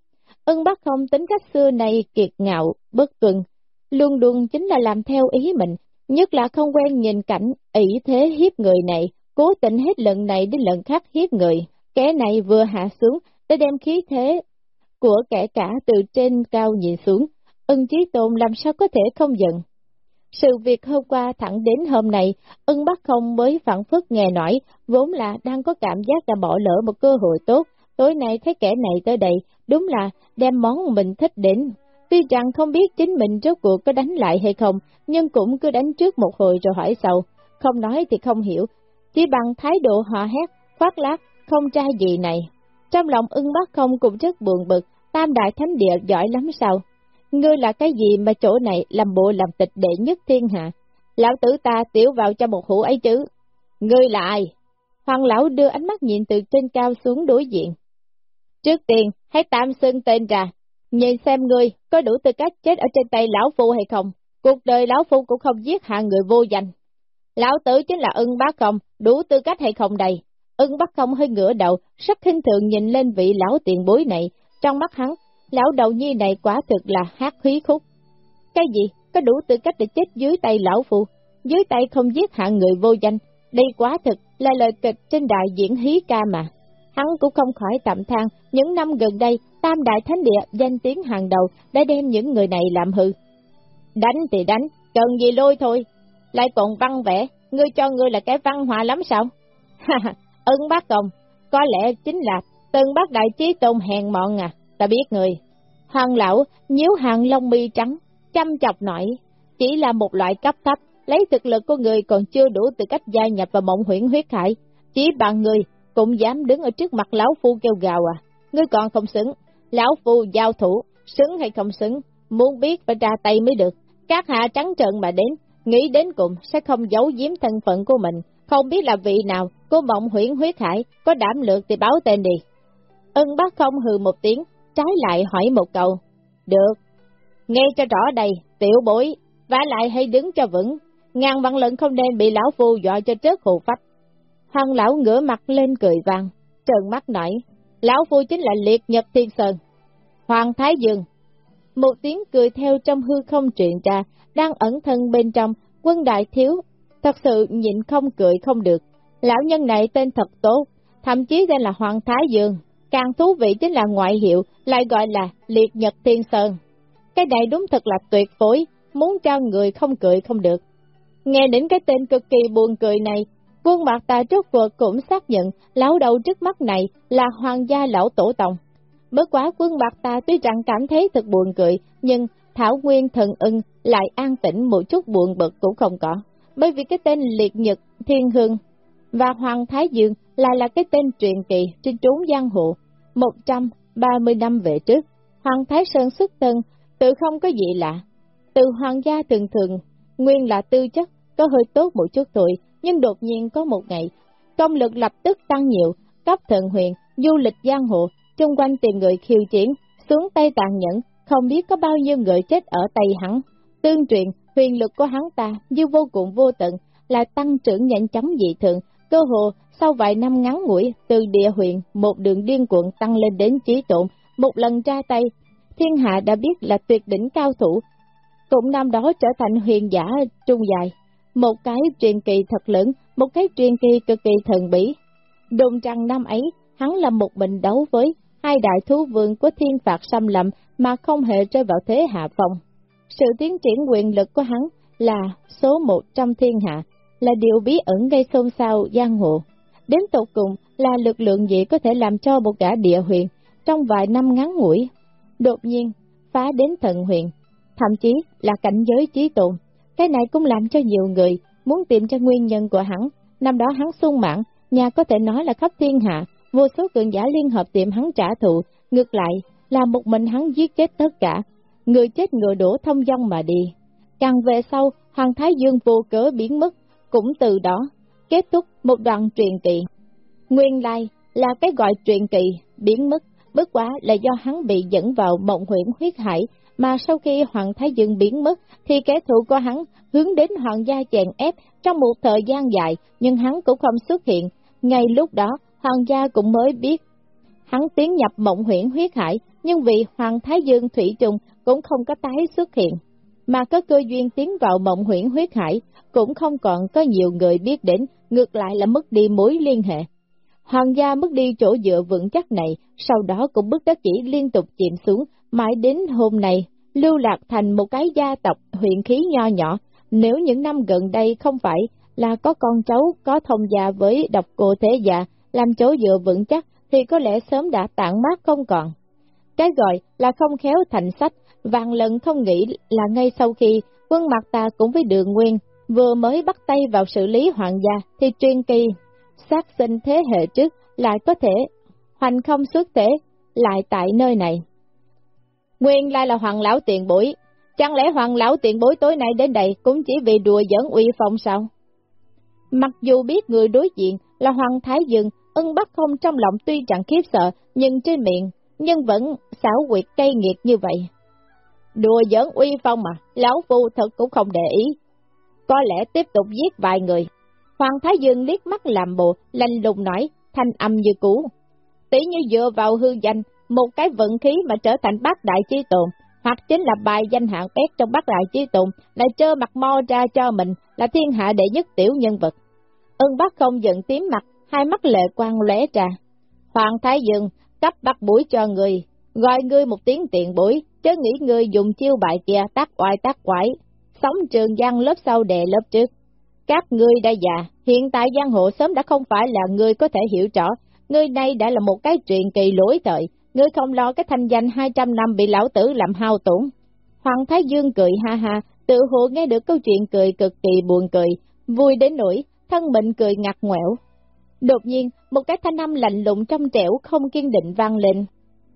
A: Ưng bác công tính cách xưa này kiệt ngạo, bất tuân, luôn luôn chính là làm theo ý mình, nhất là không quen nhìn cảnh ỷ thế hiếp người này, cố tình hết lần này đến lần khác hiếp người. Kẻ này vừa hạ xuống, đã đem khí thế của kẻ cả từ trên cao nhìn xuống, ưng chí tôn làm sao có thể không giận. Sự việc hôm qua thẳng đến hôm nay, ưng bắt không mới phản phất nghe nổi, vốn là đang có cảm giác đã bỏ lỡ một cơ hội tốt, tối nay thấy kẻ này tới đây, đúng là đem món mình thích đến. Tuy rằng không biết chính mình rốt cuộc có đánh lại hay không, nhưng cũng cứ đánh trước một hồi rồi hỏi sau, không nói thì không hiểu, chỉ bằng thái độ họ hét, khoác lác, không tra gì này. Trong lòng ưng bác không cũng rất buồn bực, tam đại thánh địa giỏi lắm sao? Ngươi là cái gì mà chỗ này làm bộ làm tịch đệ nhất thiên hạ? Lão tử ta tiểu vào cho một hũ ấy chứ. Ngươi là ai? Hoàng lão đưa ánh mắt nhìn từ trên cao xuống đối diện. Trước tiên, hãy tạm xưng tên ra. Nhìn xem ngươi có đủ tư cách chết ở trên tay lão phu hay không. Cuộc đời lão phu cũng không giết hạ người vô danh. Lão tử chính là ưng bá không, đủ tư cách hay không đây? Ưng bác không hơi ngửa đầu, rất khinh thường nhìn lên vị lão tiền bối này, trong mắt hắn, lão đầu nhi này quả thực là hát khí khúc. Cái gì? Có đủ tư cách để chết dưới tay lão phụ, dưới tay không giết hạng người vô danh. Đây quả thực là lời kịch trên đại diễn hí ca mà. Hắn cũng không khỏi tạm than, những năm gần đây, Tam Đại Thánh Địa danh tiếng hàng đầu đã đem những người này làm hư. Đánh thì đánh, cần gì lôi thôi, lại còn văn vẽ, ngươi cho ngươi là cái văn hóa lắm sao? Ha ha, ưng bác công, có lẽ chính là từng bác đại trí tôn hèn mọn à, ta biết người. Hoàng lão nhíu hàng lông mi trắng, chăm chọc nổi, chỉ là một loại cấp thấp, lấy thực lực của người còn chưa đủ từ cách gia nhập vào mộng huyễn huyết hải. Chỉ bằng người cũng dám đứng ở trước mặt lão phu kêu gào à, ngươi còn không xứng. Lão phu giao thủ, xứng hay không xứng, muốn biết phải ra tay mới được. Các hạ trắng trợn mà đến, nghĩ đến cùng sẽ không giấu giếm thân phận của mình, không biết là vị nào, cô mộng huyễn huyết hải, có đảm lược thì báo tên đi. Ân bác không hừ một tiếng, trái lại hỏi một câu. Được. Nghe cho rõ đây, tiểu bối, vả lại hay đứng cho vững. Ngàn vạn lần không nên bị lão phu dọa cho trớt hù phách. Hàng lão ngửa mặt lên cười vang, trợn mắt nổi, lão phu chính là liệt nhật thiên sơn. Hoàng Thái Dương. Một tiếng cười theo trong hư không truyền ra, đang ẩn thân bên trong, quân đại thiếu, thật sự nhịn không cười không được. Lão nhân này tên thật tốt, thậm chí tên là Hoàng Thái Dương. Càng thú vị chính là ngoại hiệu, lại gọi là liệt nhật thiên sơn. Cái này đúng thật là tuyệt phối, muốn trao người không cười không được. Nghe đến cái tên cực kỳ buồn cười này, quân mặt ta trước cuộc cũng xác nhận lão đầu trước mắt này là hoàng gia lão tổ tông. Bất quá quân mặt ta tuy rằng cảm thấy thật buồn cười, nhưng Thảo Nguyên thần ưng lại an tĩnh một chút buồn bực cũng không có. Bởi vì cái tên Liệt Nhật, Thiên Hương và Hoàng Thái Dương lại là cái tên truyền kỳ trên trốn giang hồ. 130 năm về trước, Hoàng Thái Sơn xuất thân tự không có gì lạ. Từ hoàng gia thường thường, nguyên là tư chất, có hơi tốt một chút thôi, nhưng đột nhiên có một ngày, công lực lập tức tăng nhiều, cấp thượng huyền, du lịch giang hồ, chung quanh tìm người khiêu chiến, xuống tay tàn nhẫn, không biết có bao nhiêu người chết ở tay hắn. Tương truyền, huyền lực của hắn ta như vô cùng vô tận, là tăng trưởng nhanh chóng dị thường, cơ hồ sau vài năm ngắn ngủi, từ địa huyền, một đường điên cuộn tăng lên đến trí tộn, một lần ra tay, thiên hạ đã biết là tuyệt đỉnh cao thủ, cũng năm đó trở thành huyền giả trung dài, một cái truyền kỳ thật lớn, một cái truyền kỳ cực kỳ thần bí. Đồn rằng năm ấy, hắn là một mình đấu với hai đại thú vương của thiên phạt xâm lầm mà không hề rơi vào thế hạ phong. Sự tiến triển quyền lực của hắn là số một trong thiên hạ, là điều bí ẩn gây xôn xao giang hồ. Đến tột cùng là lực lượng gì có thể làm cho một gã địa huyền trong vài năm ngắn ngủi, đột nhiên phá đến thần huyền, thậm chí là cảnh giới trí tồn. Cái này cũng làm cho nhiều người muốn tìm cho nguyên nhân của hắn. Năm đó hắn sung mãn, nhà có thể nói là khắp thiên hạ, vô số cường giả liên hợp tìm hắn trả thù, ngược lại là một mình hắn giết chết tất cả, người chết ngựa đổ thông dong mà đi. Càng về sau, Hoàng Thái Dương vô cớ biến mất, cũng từ đó kết thúc một đoạn truyền kỳ. Nguyên lai là cái gọi truyền kỳ, biến mất, bất quá là do hắn bị dẫn vào mộng huyễn huyết hải, mà sau khi Hoàng Thái Dương biến mất, thì kẻ thù của hắn hướng đến Hoàng gia chèn ép trong một thời gian dài, nhưng hắn cũng không xuất hiện. Ngay lúc đó, Hoàng gia cũng mới biết. Hắn tiến nhập mộng huyễn huyết hải, nhưng vì Hoàng Thái Dương Thủy Trung cũng không có tái xuất hiện. Mà có cơ duyên tiến vào mộng huyễn huyết hải, cũng không còn có nhiều người biết đến, ngược lại là mất đi mối liên hệ. Hoàng gia mất đi chỗ dựa vững chắc này, sau đó cũng bước đắc chỉ liên tục chìm xuống, mãi đến hôm nay, lưu lạc thành một cái gia tộc huyện khí nho nhỏ. Nếu những năm gần đây không phải là có con cháu có thông gia với độc cô thế già, làm chỗ dựa vững chắc, thì có lẽ sớm đã tản mát không còn. Cái gọi là không khéo thành sách, vàng lần không nghĩ là ngay sau khi quân mặt ta cũng với đường nguyên, vừa mới bắt tay vào xử lý hoàng gia, thì truyền kỳ, sát sinh thế hệ trước lại có thể hoành không xuất thế lại tại nơi này. Nguyên lai là hoàng lão tiền bối, chẳng lẽ hoàng lão tiền bối tối nay đến đây cũng chỉ vì đùa giỡn uy phong sao? Mặc dù biết người đối diện là Hoàng Thái Dương, ưng bắt không trong lòng tuy chẳng khiếp sợ, nhưng trên miệng, nhưng vẫn xảo quyệt cây nghiệt như vậy. Đùa giỡn uy phong mà, lão phu thật cũng không để ý. Có lẽ tiếp tục giết vài người. Hoàng Thái Dương liếc mắt làm bộ, lanh lùng nói, thanh âm như cũ. Tỷ như dựa vào hư danh, một cái vận khí mà trở thành bác đại chi tồn, hoặc chính là bài danh hạng bét trong bác đại chi tồn, lại trơ mặt mo ra cho mình là thiên hạ đệ nhất tiểu nhân vật. ưng bác không giận tím mặt, hai mắt lệ quang lóe ra. Hoàng Thái Dương cấp bắt mũi cho người, gọi ngươi một tiếng tiện buổi, chớ nghĩ ngươi dùng chiêu bài kia tác oai tác quải, sống trường giang lớp sau đè lớp trước. Các ngươi đã già, hiện tại giang hộ sớm đã không phải là ngươi có thể hiểu rõ, ngươi này đã là một cái truyền kỳ lỗi thời, ngươi không lo cái thanh danh 200 năm bị lão tử làm hao tổn. Hoàng Thái Dương cười ha ha, tự hồ nghe được câu chuyện cười cực kỳ buồn cười, vui đến nỗi thân mình cười ngặt ngoẻo. Đột nhiên, một cái thanh âm lạnh lùng trong trẻo không kiên định vang lên.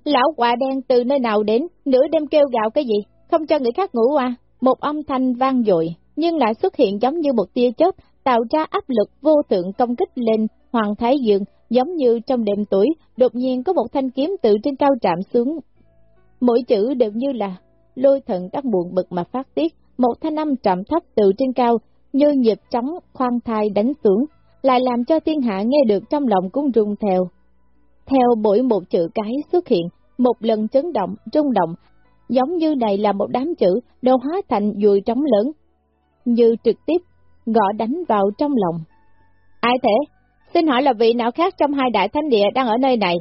A: Lão quả đen từ nơi nào đến, nửa đêm kêu gạo cái gì, không cho người khác ngủ à? Một âm thanh vang dội, nhưng lại xuất hiện giống như một tia chớp, tạo ra áp lực vô thượng công kích lên Hoàng Thái Dương, giống như trong đêm tuổi, đột nhiên có một thanh kiếm từ trên cao chạm xuống. Mỗi chữ đều như là lôi thần các buồn bực mà phát tiết, một thanh âm trầm thấp từ trên cao, như nhịp trống khoan thai đánh xuống, lại làm cho thiên hạ nghe được trong lòng cũng rung theo. Theo mỗi một chữ cái xuất hiện, một lần chấn động, rung động, giống như này là một đám chữ đều hóa thành dùi trống lớn, như trực tiếp gõ đánh vào trong lòng. Ai thế? Xin hỏi là vị nào khác trong hai đại thánh địa đang ở nơi này?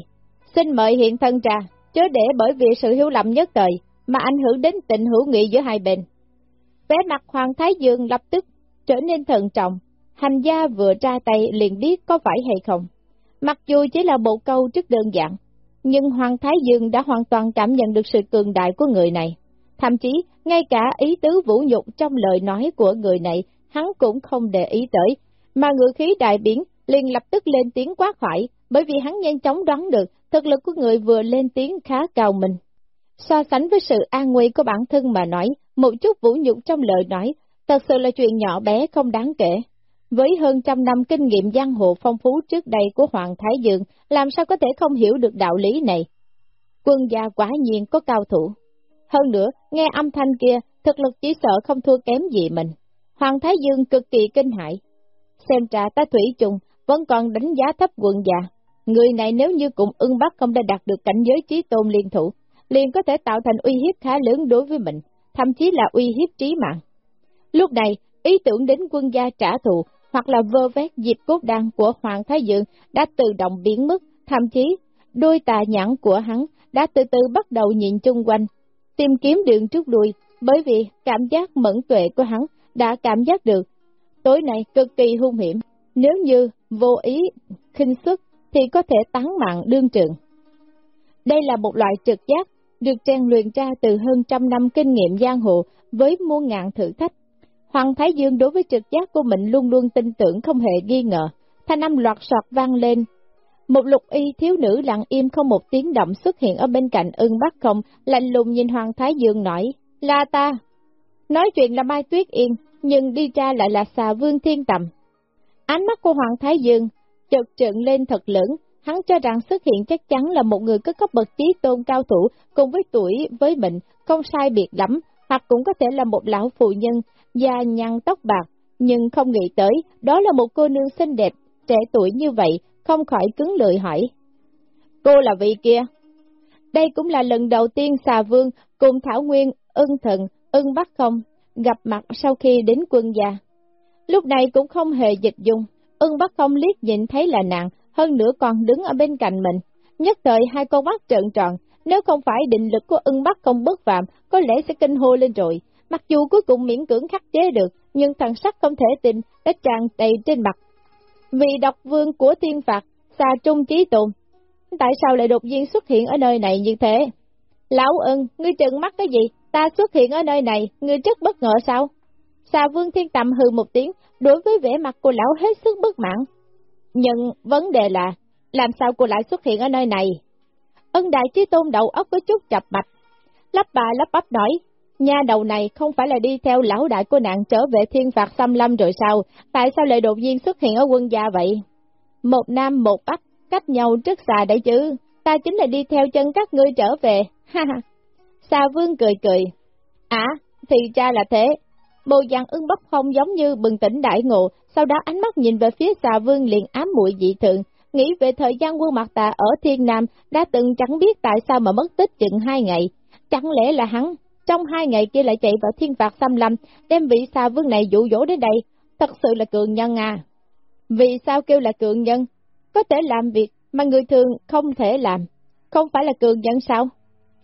A: Xin mời hiện thân trà, chớ để bởi vì sự hiểu lầm nhất thời mà ảnh hưởng đến tình hữu nghị giữa hai bên. Vẻ mặt Hoàng Thái Dương lập tức trở nên thận trọng, hành gia vừa ra tay liền biết có phải hay không. Mặc dù chỉ là một câu rất đơn giản, nhưng Hoàng Thái Dương đã hoàn toàn cảm nhận được sự cường đại của người này. Thậm chí, ngay cả ý tứ vũ nhục trong lời nói của người này, hắn cũng không để ý tới, mà ngựa khí đại biến liền lập tức lên tiếng quát hỏi, bởi vì hắn nhanh chóng đoán được thực lực của người vừa lên tiếng khá cao mình. So sánh với sự an nguy của bản thân mà nói, một chút vũ nhục trong lời nói, thật sự là chuyện nhỏ bé không đáng kể. Với hơn trăm năm kinh nghiệm giang hồ phong phú trước đây của Hoàng Thái Dương, làm sao có thể không hiểu được đạo lý này? Quân gia quả nhiên có cao thủ. Hơn nữa, nghe âm thanh kia, thực lực chỉ sợ không thua kém gì mình. Hoàng Thái Dương cực kỳ kinh hại. Xem ra ta Thủy chung vẫn còn đánh giá thấp quân gia. Người này nếu như cùng ưng bắt không đã đạt được cảnh giới trí tôn liên thủ, liền có thể tạo thành uy hiếp khá lớn đối với mình, thậm chí là uy hiếp trí mạng. Lúc này, ý tưởng đến quân gia trả thù, hoặc là vơ vét dịp cốt đan của Hoàng Thái Dương đã tự động biến mất, thậm chí đôi tà nhãn của hắn đã từ từ bắt đầu nhìn chung quanh, tìm kiếm đường trước đuôi, bởi vì cảm giác mẫn tuệ của hắn đã cảm giác được. Tối nay cực kỳ hung hiểm, nếu như vô ý khinh xuất thì có thể tán mạng đương trường. Đây là một loại trực giác được trang luyện ra từ hơn trăm năm kinh nghiệm giang hồ với muôn ngàn thử thách. Hoàng Thái Dương đối với trực giác của mình luôn luôn tin tưởng không hề nghi ngờ, thanh âm loạt soạt vang lên. Một lục y thiếu nữ lặng im không một tiếng động xuất hiện ở bên cạnh ưng bắc không, lạnh lùng nhìn Hoàng Thái Dương nói, là ta. Nói chuyện là Mai Tuyết Yên, nhưng đi ra lại là xà vương thiên tầm. Ánh mắt của Hoàng Thái Dương chợt trợn lên thật lớn, hắn cho rằng xuất hiện chắc chắn là một người có cấp bậc trí tôn cao thủ cùng với tuổi với mình, không sai biệt lắm, hoặc cũng có thể là một lão phụ nhân, da nhăn tóc bạc, nhưng không nghĩ tới, đó là một cô nương xinh đẹp, trẻ tuổi như vậy, không khỏi cứng lưỡi hỏi. Cô là vị kia? Đây cũng là lần đầu tiên xà vương cùng Thảo Nguyên, ưng thần, ưng bắt không, gặp mặt sau khi đến quân gia. Lúc này cũng không hề dịch dung, ưng bắt không liếc nhìn thấy là nàng, hơn nữa còn đứng ở bên cạnh mình. Nhất thời hai con mắt trợn tròn, nếu không phải định lực của ưng bắt không bất phạm, có lẽ sẽ kinh hô lên rồi. Mặc dù cuối cùng miễn cưỡng khắc chế được, nhưng thần sắc không thể tin, đã tràn đầy trên mặt. Vì độc vương của thiên phạt, xa trung trí tồn. Tại sao lại đột nhiên xuất hiện ở nơi này như thế? Lão ưng, ngươi trừng mắt cái gì? Ta xuất hiện ở nơi này, ngươi rất bất ngờ sao? Xà vương thiên tầm hừ một tiếng, đối với vẻ mặt của lão hết sức bất mãn. Nhưng vấn đề là, làm sao cô lại xuất hiện ở nơi này? Ân đại chí tôn đầu óc có chút chập mạch. Lắp bà lắp bắp nói, nhà đầu này không phải là đi theo lão đại của nạn trở về thiên phạt xâm lâm rồi sao? Tại sao lại đột nhiên xuất hiện ở quân gia vậy? Một nam một bắc, cách nhau rất xa đấy chứ. Ta chính là đi theo chân các ngươi trở về. Ha ha. Xà vương cười cười. À, thì ra là thế. Bộ dạng ưng bắp không giống như bừng tỉnh đại ngộ, sau đó ánh mắt nhìn về phía xà vương liền ám muội dị thường, nghĩ về thời gian quân mặt tà ở Thiên Nam đã từng chẳng biết tại sao mà mất tích chừng hai ngày. Chẳng lẽ là hắn, trong hai ngày kia lại chạy vào thiên phạt xâm lâm, đem vị xà vương này dụ dỗ đến đây, thật sự là cường nhân à. Vì sao kêu là cường nhân? Có thể làm việc mà người thường không thể làm, không phải là cường nhân sao?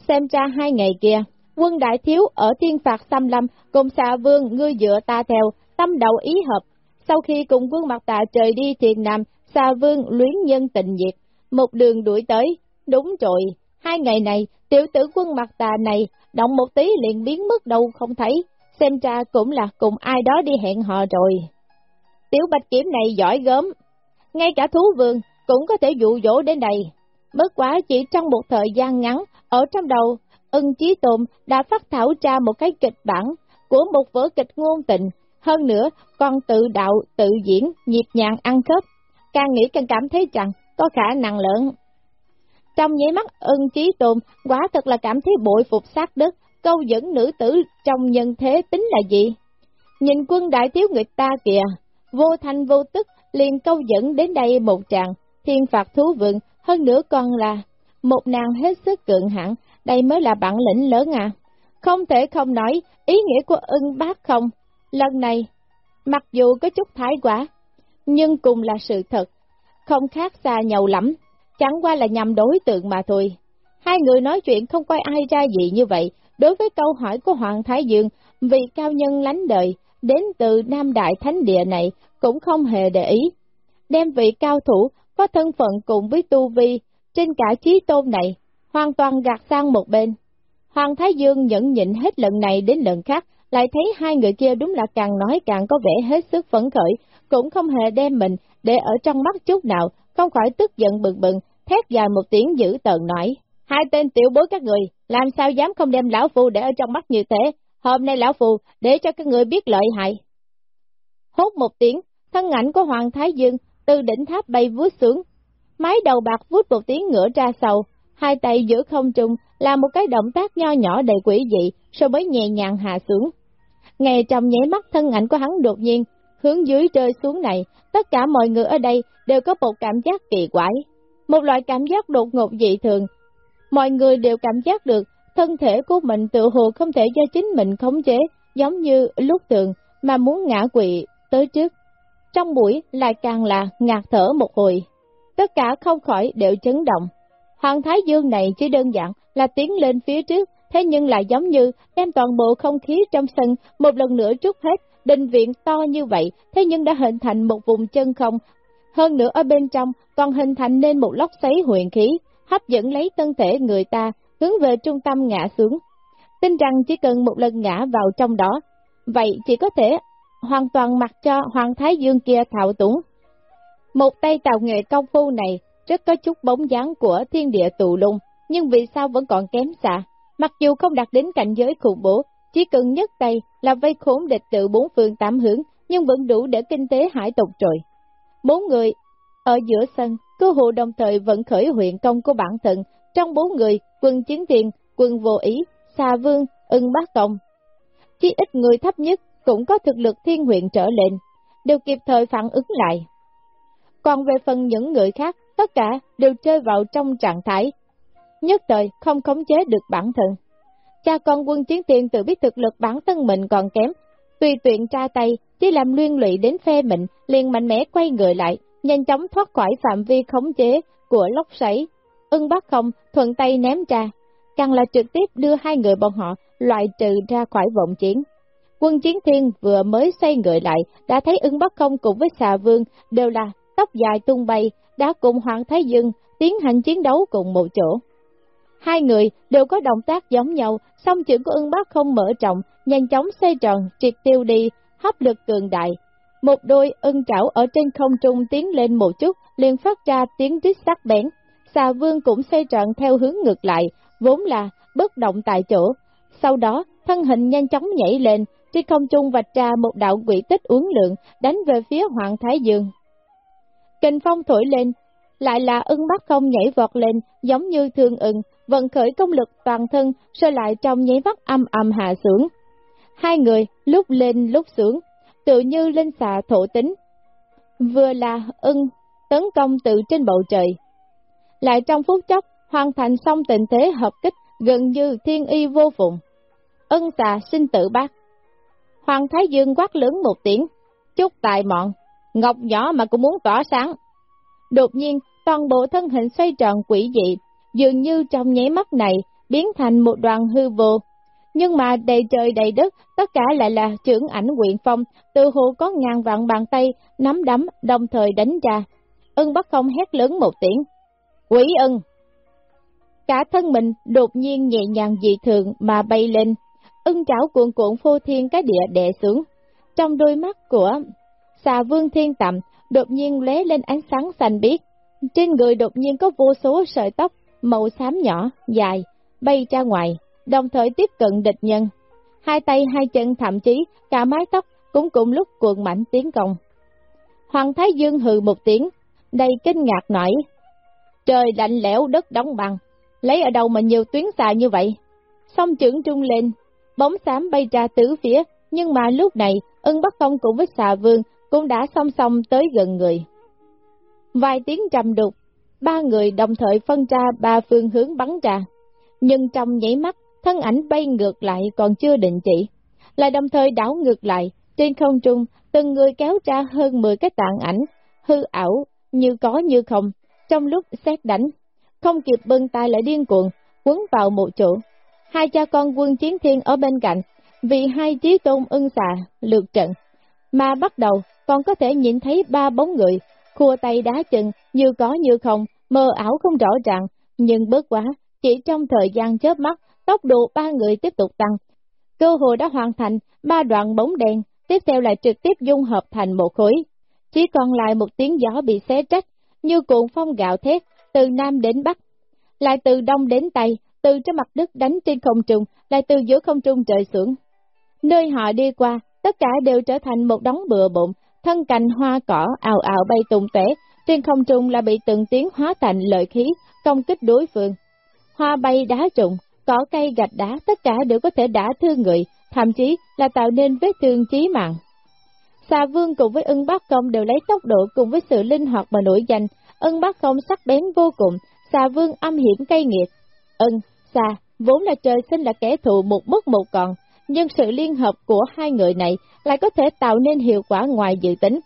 A: Xem ra hai ngày kia, quân đại thiếu ở thiên phạt xâm lâm cùng xà vương ngươi dựa ta theo, tâm đầu ý hợp. Sau khi cùng quân mặt tà trời đi thiền nam, xà vương luyến nhân tình diệt, một đường đuổi tới, đúng rồi, hai ngày này, tiểu tử quân mặt tà này, động một tí liền biến mất đâu không thấy, xem ra cũng là cùng ai đó đi hẹn hò rồi. Tiểu bạch kiểm này giỏi gớm, ngay cả thú vương cũng có thể dụ dỗ đến đây. Mất quá chỉ trong một thời gian ngắn, ở trong đầu, ưng chí tồn đã phát thảo ra một cái kịch bản của một vở kịch ngôn tình, hơn nữa còn tự đạo, tự diễn, nhịp nhàng ăn khớp, càng nghĩ càng cảm thấy rằng có khả năng lớn. Trong nháy mắt ân trí tồn, quả thật là cảm thấy bội phục sát đất, câu dẫn nữ tử trong nhân thế tính là gì? Nhìn quân đại thiếu người ta kìa, vô thanh vô tức, liền câu dẫn đến đây một tràng, thiên phạt thú vượng, hơn nữa còn là một nàng hết sức cường hẳn, đây mới là bản lĩnh lớn à. Không thể không nói, ý nghĩa của ưng bác không, lần này, mặc dù có chút thái quá, nhưng cùng là sự thật, không khác xa nhau lắm, chẳng qua là nhằm đối tượng mà thôi. Hai người nói chuyện không coi ai ra gì như vậy, đối với câu hỏi của Hoàng Thái Dương, vị cao nhân lánh đời, đến từ Nam Đại Thánh Địa này, cũng không hề để ý. Đem vị cao thủ có thân phận cùng với tu vi, trên cả trí tôn này, hoàn toàn gạt sang một bên. Hoàng Thái Dương nhẫn nhịn hết lần này đến lần khác, lại thấy hai người kia đúng là càng nói càng có vẻ hết sức phấn khởi, cũng không hề đem mình để ở trong mắt chút nào, không khỏi tức giận bừng bừng, thét dài một tiếng dữ tợn nói. Hai tên tiểu bối các người, làm sao dám không đem lão phu để ở trong mắt như thế, hôm nay lão phu để cho các người biết lợi hại. Hốt một tiếng, thân ảnh của Hoàng Thái Dương từ đỉnh tháp bay vút xuống, mái đầu bạc vút một tiếng ngửa ra sau, hai tay giữa không trung là một cái động tác nho nhỏ đầy quỷ dị, so mới nhẹ nhàng hạ xuống. Ngay trong nháy mắt thân ảnh của hắn đột nhiên, hướng dưới rơi xuống này, tất cả mọi người ở đây đều có một cảm giác kỳ quái. Một loại cảm giác đột ngột dị thường. Mọi người đều cảm giác được thân thể của mình tự hồ không thể do chính mình khống chế, giống như lúc thường mà muốn ngã quỵ tới trước. Trong buổi lại càng là ngạt thở một hồi. Tất cả không khỏi đều chấn động. Hoàng Thái Dương này chỉ đơn giản là tiến lên phía trước, thế nhưng lại giống như đem toàn bộ không khí trong sân một lần nữa trút hết, đình viện to như vậy, thế nhưng đã hình thành một vùng chân không, hơn nữa ở bên trong còn hình thành nên một lốc xoáy huyền khí, hấp dẫn lấy thân thể người ta, hướng về trung tâm ngã xuống. Tin rằng chỉ cần một lần ngã vào trong đó, vậy chỉ có thể hoàn toàn mặc cho Hoàng Thái Dương kia thạo túng. Một tay tạo nghệ công phu này rất có chút bóng dáng của thiên địa tụ lung, nhưng vì sao vẫn còn kém xa? Mặc dù không đạt đến cảnh giới khủng bố, chỉ cần nhất tay là vây khốn địch tự bốn phương tám hướng, nhưng vẫn đủ để kinh tế hải tộc rồi. Bốn người ở giữa sân, cơ hội đồng thời vẫn khởi huyện công của bản thân, trong bốn người, quân chiến tiền, quân vô ý, xà vương, ưng bác công. Chỉ ít người thấp nhất cũng có thực lực thiên huyện trở lên, đều kịp thời phản ứng lại. Còn về phần những người khác, tất cả đều chơi vào trong trạng thái, nhất thời không khống chế được bản thân. Cha con quân chiến tiền tự biết thực lực bản thân mình còn kém, tùy tuyện tra tay, chỉ làm liên lụy đến phe mình, liền mạnh mẽ quay người lại, nhanh chóng thoát khỏi phạm vi khống chế của lốc sấy. Ưng bắt không, thuận tay ném ra, càng là trực tiếp đưa hai người bọn họ loại trừ ra khỏi vọng chiến. Quân chiến thiên vừa mới xoay người lại, đã thấy ưng bắc không cùng với xà vương đều là tóc dài tung bay, đã cùng Hoàng Thái Dương tiến hành chiến đấu cùng một chỗ. Hai người đều có động tác giống nhau, song chữ của ưng bác không mở trọng, nhanh chóng xoay tròn, triệt tiêu đi, hấp lực cường đại. Một đôi ưng trảo ở trên không trung tiến lên một chút, liền phát ra tiếng rít sắc bén. Xà vương cũng xoay tròn theo hướng ngược lại, vốn là bất động tại chỗ. Sau đó, thân hình nhanh chóng nhảy lên, trên không trung vạch ra một đạo quỷ tích uốn lượng, đánh về phía Hoàng Thái Dương. Kình phong thổi lên, lại là ưng bắt không nhảy vọt lên, giống như thường ưng, vận khởi công lực toàn thân, sơ lại trong nháy mắt âm âm hạ xuống. Hai người lúc lên lúc xuống, tự như lên xà thổ tính. Vừa là ưng, tấn công từ trên bầu trời. Lại trong phút chốc, hoàn thành xong tình thế hợp kích, gần như thiên y vô phụng. Ân xà sinh tự bác. Hoàng Thái Dương quát lớn một tiếng, chúc tài mọn, ngọc nhỏ mà cũng muốn tỏa sáng. Đột nhiên, toàn bộ thân hình xoay tròn quỷ dị, dường như trong nháy mắt này, biến thành một đoàn hư vô. Nhưng mà đầy trời đầy đất, tất cả lại là trưởng ảnh quyện phong, từ hồ có ngàn vạn bàn tay, nắm đấm, đồng thời đánh ra. Ưng bắt không hét lớn một tiếng. Quỷ ưng! Cả thân mình đột nhiên nhẹ nhàng dị thường mà bay lên, ưng chảo cuộn cuộn phô thiên cái địa đè xuống. Trong đôi mắt của xà vương thiên tầm đột nhiên lóe lên ánh sáng xanh biếc. Trên người đột nhiên có vô số sợi tóc màu xám nhỏ, dài, bay ra ngoài, đồng thời tiếp cận địch nhân. Hai tay hai chân thậm chí cả mái tóc cũng cùng lúc cuộn mạnh tiến công. Hoàng Thái Dương hừ một tiếng, đầy kinh ngạc nổi. Trời lạnh lẽo đất đóng băng, lấy ở đâu mà nhiều tuyến xà như vậy? Song trưởng trung lên, bóng xám bay ra tứ phía, nhưng mà lúc này, ưng bắt công cùng với xà vương cũng đã song song tới gần người. Vài tiếng trầm đục, ba người đồng thời phân ra ba phương hướng bắn ra, nhưng trong nhảy mắt, thân ảnh bay ngược lại còn chưa định chỉ, lại đồng thời đảo ngược lại, trên không trung, từng người kéo ra hơn 10 cái tạng ảnh, hư ảo, như có như không, trong lúc xét đánh, không kịp bưng tay lại điên cuồng, quấn vào một chỗ. Hai cha con quân chiến thiên ở bên cạnh, vì hai chí tôn ưng xà, lượt trận, mà bắt đầu còn có thể nhìn thấy ba bóng người, khua tay đá chân, như có như không, mơ ảo không rõ ràng, nhưng bớt quá, chỉ trong thời gian chớp mắt, tốc độ ba người tiếp tục tăng. Cơ hội đã hoàn thành ba đoạn bóng đèn, tiếp theo lại trực tiếp dung hợp thành một khối. Chỉ còn lại một tiếng gió bị xé trách, như cuộn phong gạo thét, từ Nam đến Bắc, lại từ Đông đến Tây, từ trên mặt đất đánh trên không trung, lại từ giữa không trung trời xuống. Nơi họ đi qua, tất cả đều trở thành một đống bừa bộn, thân cành hoa cỏ ào ào bay tung tóe, trên không trung là bị từng tiếng hóa thành lợi khí, công kích đối phương. Hoa bay đá trụng, cỏ cây gạch đá tất cả đều có thể đả thương người, thậm chí là tạo nên vết thương chí mạng. Xà vương cùng với ưng bác công đều lấy tốc độ cùng với sự linh hoạt mà nổi danh, ưng bác công sắc bén vô cùng, xà vương âm hiểm cay nghiệt. Ưng, xà, vốn là trời sinh là kẻ thù một mất một còn, nhưng sự liên hợp của hai người này lại có thể tạo nên hiệu quả ngoài dự tính.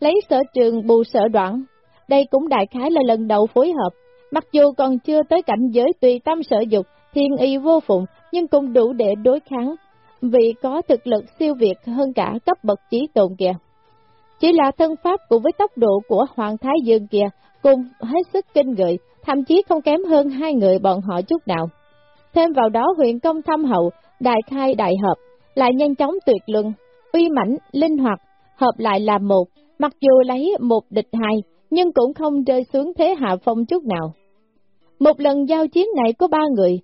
A: Lấy sở trường bù sở đoạn, đây cũng đại khái là lần đầu phối hợp, mặc dù còn chưa tới cảnh giới tùy tâm sở dục, thiên y vô phụng, nhưng cũng đủ để đối kháng, vì có thực lực siêu việt hơn cả cấp bậc trí tồn kìa. Chỉ là thân pháp cùng với tốc độ của Hoàng Thái Dương kìa, cùng hết sức kinh người, thậm chí không kém hơn hai người bọn họ chút nào. Thêm vào đó huyện công thâm hậu, đại khai đại hợp, lại nhanh chóng tuyệt luân, uy mãnh, linh hoạt, hợp lại làm một, mặc dù lấy một địch hai, nhưng cũng không rơi xuống thế hạ phong chút nào. Một lần giao chiến này có ba người,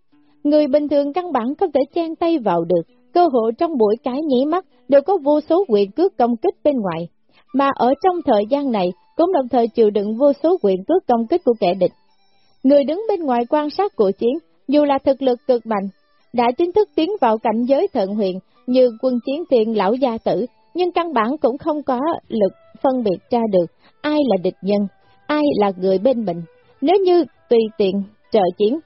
A: người bình thường căn bản không thể chen tay vào được, cơ hội trong buổi cái nhĩ mắt đều có vô số quyền cước công kích bên ngoài, mà ở trong thời gian này cũng đồng thời chịu đựng vô số quyền cước công kích của kẻ địch. Người đứng bên ngoài quan sát cuộc chiến, dù là thực lực cực mạnh, đã chính thức tiến vào cảnh giới thận huyện như quân chiến tiền lão gia tử, nhưng căn bản cũng không có lực phân biệt ra được ai là địch nhân, ai là người bên mình. Nếu như tùy tiện trợ chiến,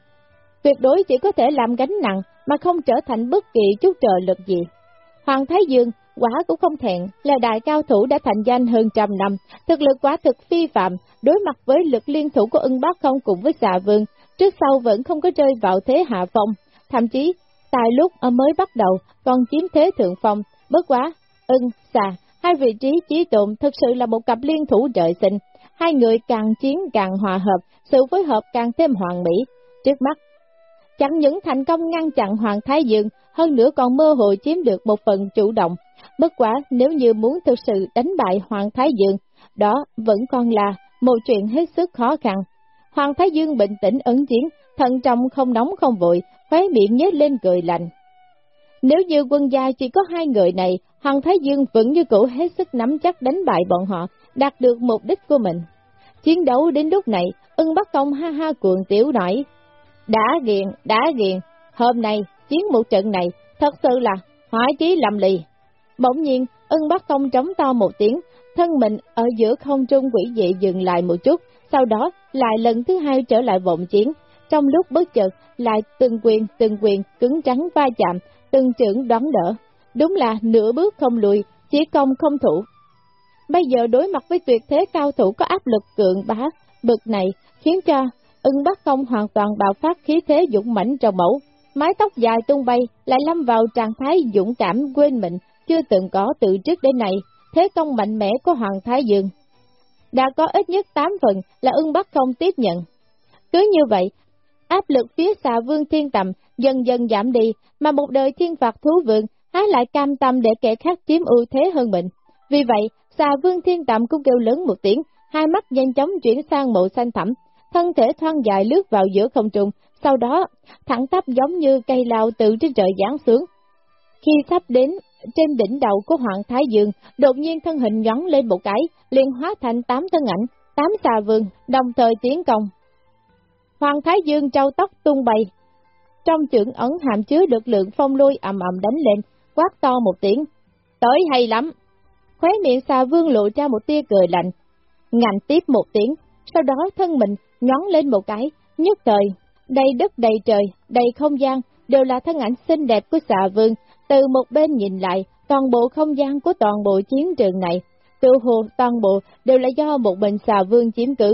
A: tuyệt đối chỉ có thể làm gánh nặng mà không trở thành bất kỳ chút trợ lực gì. Hoàng Thái Dương quả cũng không thẹn là đại cao thủ đã thành danh hơn trăm năm, thực lực quá thực phi phạm, đối mặt với lực liên thủ của ưng bác không cùng với xà vương, trước sau vẫn không có rơi vào thế hạ phong, thậm chí tại lúc mới bắt đầu còn chiếm thế thượng phong, bất quá, ưng, xà, hai vị trí trí tụng thực sự là một cặp liên thủ trời sinh, hai người càng chiến càng hòa hợp, sự phối hợp càng thêm hoàn mỹ. Trước mắt, chẳng những thành công ngăn chặn Hoàng Thái Dương, hơn nữa còn mơ hồ chiếm được một phần chủ động. Bất quá, nếu như muốn thực sự đánh bại Hoàng Thái Dương, đó vẫn còn là một chuyện hết sức khó khăn. Hoàng Thái Dương bình tĩnh ứng chiến, thận trọng không nóng không vội, khóe miệng nhếch lên cười lạnh. Nếu như quân gia chỉ có hai người này, Hoàng Thái Dương vẫn như cũ hết sức nắm chắc đánh bại bọn họ, đạt được mục đích của mình. Chiến đấu đến lúc này, ưng bắt công ha ha cuồng tiểu nổi. Đã ghiền, đã ghiền, hôm nay, chiến một trận này, thật sự là hỏa chí lầm lì. Bỗng nhiên, ưng bắt công trống to một tiếng, thân mình ở giữa không trung quỷ dị dừng lại một chút, sau đó lại lần thứ hai trở lại vọng chiến. Trong lúc bất chợt, lại từng quyền từng quyền cứng trắng va chạm, từng trưởng đón đỡ. Đúng là nửa bước không lùi, chỉ công không thủ. Bây giờ đối mặt với tuyệt thế cao thủ có áp lực cường bá, bực này, khiến cho ưng bắt công hoàn toàn bạo phát khí thế dũng mãnh trong mẫu. Mái tóc dài tung bay, lại lâm vào trạng thái dũng cảm quên mình, chưa từng có từ trước đến nay, thế công mạnh mẽ của Hoàng Thái Dương. Đã có ít nhất 8 phần là ưng bắt không tiếp nhận. Cứ như vậy, áp lực phía xà vương thiên tầm dần dần giảm đi, mà một đời thiên phạt thú vượng há lại cam tâm để kẻ khác chiếm ưu thế hơn mình. Vì vậy, xà vương thiên tầm cũng kêu lớn một tiếng, hai mắt nhanh chóng chuyển sang màu xanh thẳm, thân thể thoang dài lướt vào giữa không trung, sau đó thẳng tắp giống như cây lao từ trên trời giáng xuống. Khi sắp đến trên đỉnh đầu của Hoàng Thái Dương, đột nhiên thân hình nhón lên một cái, liền hóa thành tám thân ảnh, tám xà vương, đồng thời tiến công. Hoàng Thái Dương trâu tóc tung bay, trong trưởng ấn hàm chứa lực lượng phong lôi ầm ầm đánh lên, quát to một tiếng. Tới hay lắm! khóe miệng xà vương lộ ra một tia cười lạnh, ngành tiếp một tiếng, sau đó thân mình nhón lên một cái, nhất thời, đầy đất đầy trời, đầy không gian, đều là thân ảnh xinh đẹp của xà vương, từ một bên nhìn lại, toàn bộ không gian của toàn bộ chiến trường này, tự hồ toàn bộ đều là do một mình xà vương chiếm cứ.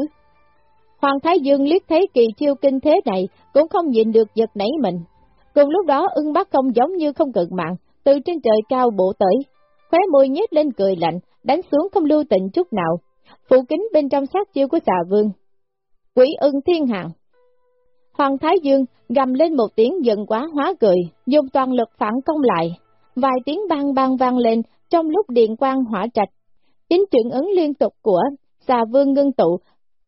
A: Hoàng Thái Dương liếc thấy kỳ chiêu kinh thế này, cũng không nhìn được giật nảy mình. Cùng lúc đó ưng bác không giống như không cực mạng, từ trên trời cao bộ tới, khóe môi nhếch lên cười lạnh, đánh xuống không lưu tình chút nào, phụ kính bên trong sát chiêu của xà vương. Quỷ ưng thiên hạng Hoàng Thái Dương gầm lên một tiếng giận quá hóa cười, dùng toàn lực phản công lại. Vài tiếng bang bang vang lên trong lúc điện quang hỏa trạch. Chính trưởng ứng liên tục của xà vương ngưng tụ,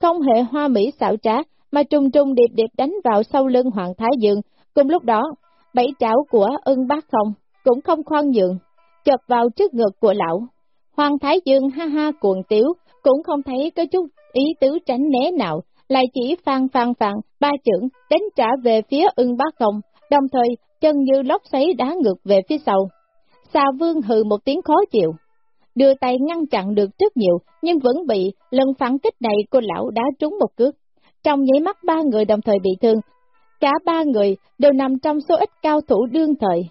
A: không hề hoa mỹ xảo trá, mà trùng trùng điệp điệp đánh vào sau lưng Hoàng Thái Dương. Cùng lúc đó, bảy trảo của ưng bác không, cũng không khoan nhượng, chợt vào trước ngực của lão. Hoàng Thái Dương ha ha cuồng tiếu, cũng không thấy có chút ý tứ tránh né nào, lại chỉ phan phan phan, ba trưởng, đánh trả về phía ưng bác không, đồng thời chân như lóc xoáy đá ngược về phía sau. Xà vương hừ một tiếng khó chịu, đưa tay ngăn chặn được rất nhiều, nhưng vẫn bị lần phản kích này cô lão đá trúng một cước. Trong nháy mắt ba người đồng thời bị thương, cả ba người đều nằm trong số ít cao thủ đương thời.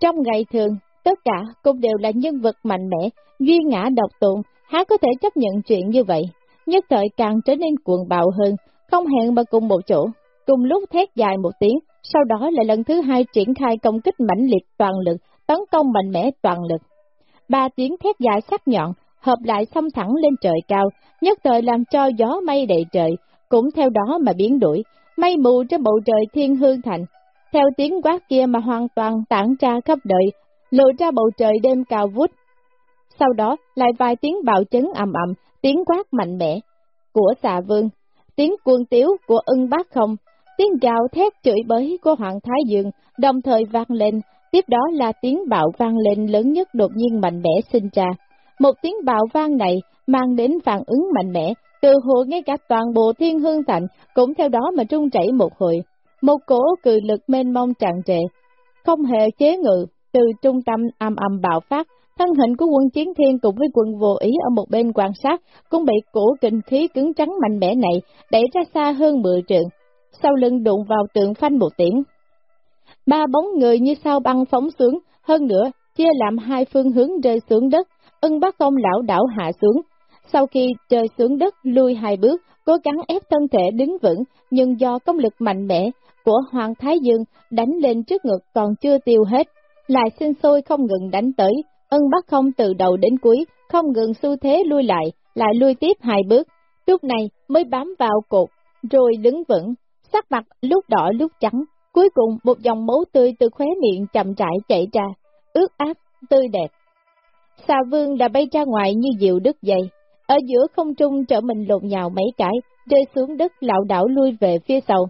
A: Trong ngày thường, tất cả cũng đều là nhân vật mạnh mẽ, duy ngã độc tụng, há có thể chấp nhận chuyện như vậy nhất thời càng trở nên cuồng bạo hơn, không hẹn mà cùng một chỗ, cùng lúc thét dài một tiếng, sau đó lại lần thứ hai triển khai công kích mãnh liệt toàn lực, tấn công mạnh mẽ toàn lực. Ba tiếng thét dài sắc nhọn, hợp lại xông thẳng lên trời cao, nhất thời làm cho gió mây đầy trời, cũng theo đó mà biến đổi, mây mù trên bầu trời thiên hương thành. Theo tiếng quát kia mà hoàn toàn tản ra khắp đời, lộ ra bầu trời đêm cao vút. Sau đó lại vài tiếng bạo chấn ầm ầm, tiếng quát mạnh mẽ của xà vương, tiếng cuồng tiếu của ưng bác không, tiếng gào thét chửi bới của Hoàng Thái Dương đồng thời vang lên, tiếp đó là tiếng bạo vang lên lớn nhất đột nhiên mạnh mẽ sinh ra. Một tiếng bạo vang này mang đến phản ứng mạnh mẽ, từ hồ ngay cả toàn bộ thiên hương thành cũng theo đó mà trung chảy một hồi. Một cổ cự lực mênh mông tràn trề, không hề chế ngự, từ trung tâm âm âm bạo phát, Thân hình của quân chiến thiên cùng với quân vô ý ở một bên quan sát, cũng bị cổ kinh khí cứng trắng mạnh mẽ này đẩy ra xa hơn 10 trượng, sau lưng đụng vào tượng phanh một tiếng. Ba bóng người như sao băng phóng xuống, hơn nữa, chia làm hai phương hướng rơi xuống đất, ưng bác công lão đảo hạ xuống. Sau khi rơi xuống đất lui hai bước, cố gắng ép thân thể đứng vững, nhưng do công lực mạnh mẽ của Hoàng Thái Dương đánh lên trước ngực còn chưa tiêu hết, lại sinh sôi không ngừng đánh tới, Ân bác không từ đầu đến cuối, không ngừng xu thế lui lại, lại lui tiếp hai bước, lúc này mới bám vào cột, rồi đứng vững, sắc mặt lúc đỏ lúc trắng, cuối cùng một dòng máu tươi từ khóe miệng chậm rãi chảy ra, ướt áp, tươi đẹp. Xà vương đã bay ra ngoài như diệu đứt dây, ở giữa không trung trở mình lộn nhào mấy cái, rơi xuống đất lạo đảo lui về phía sau.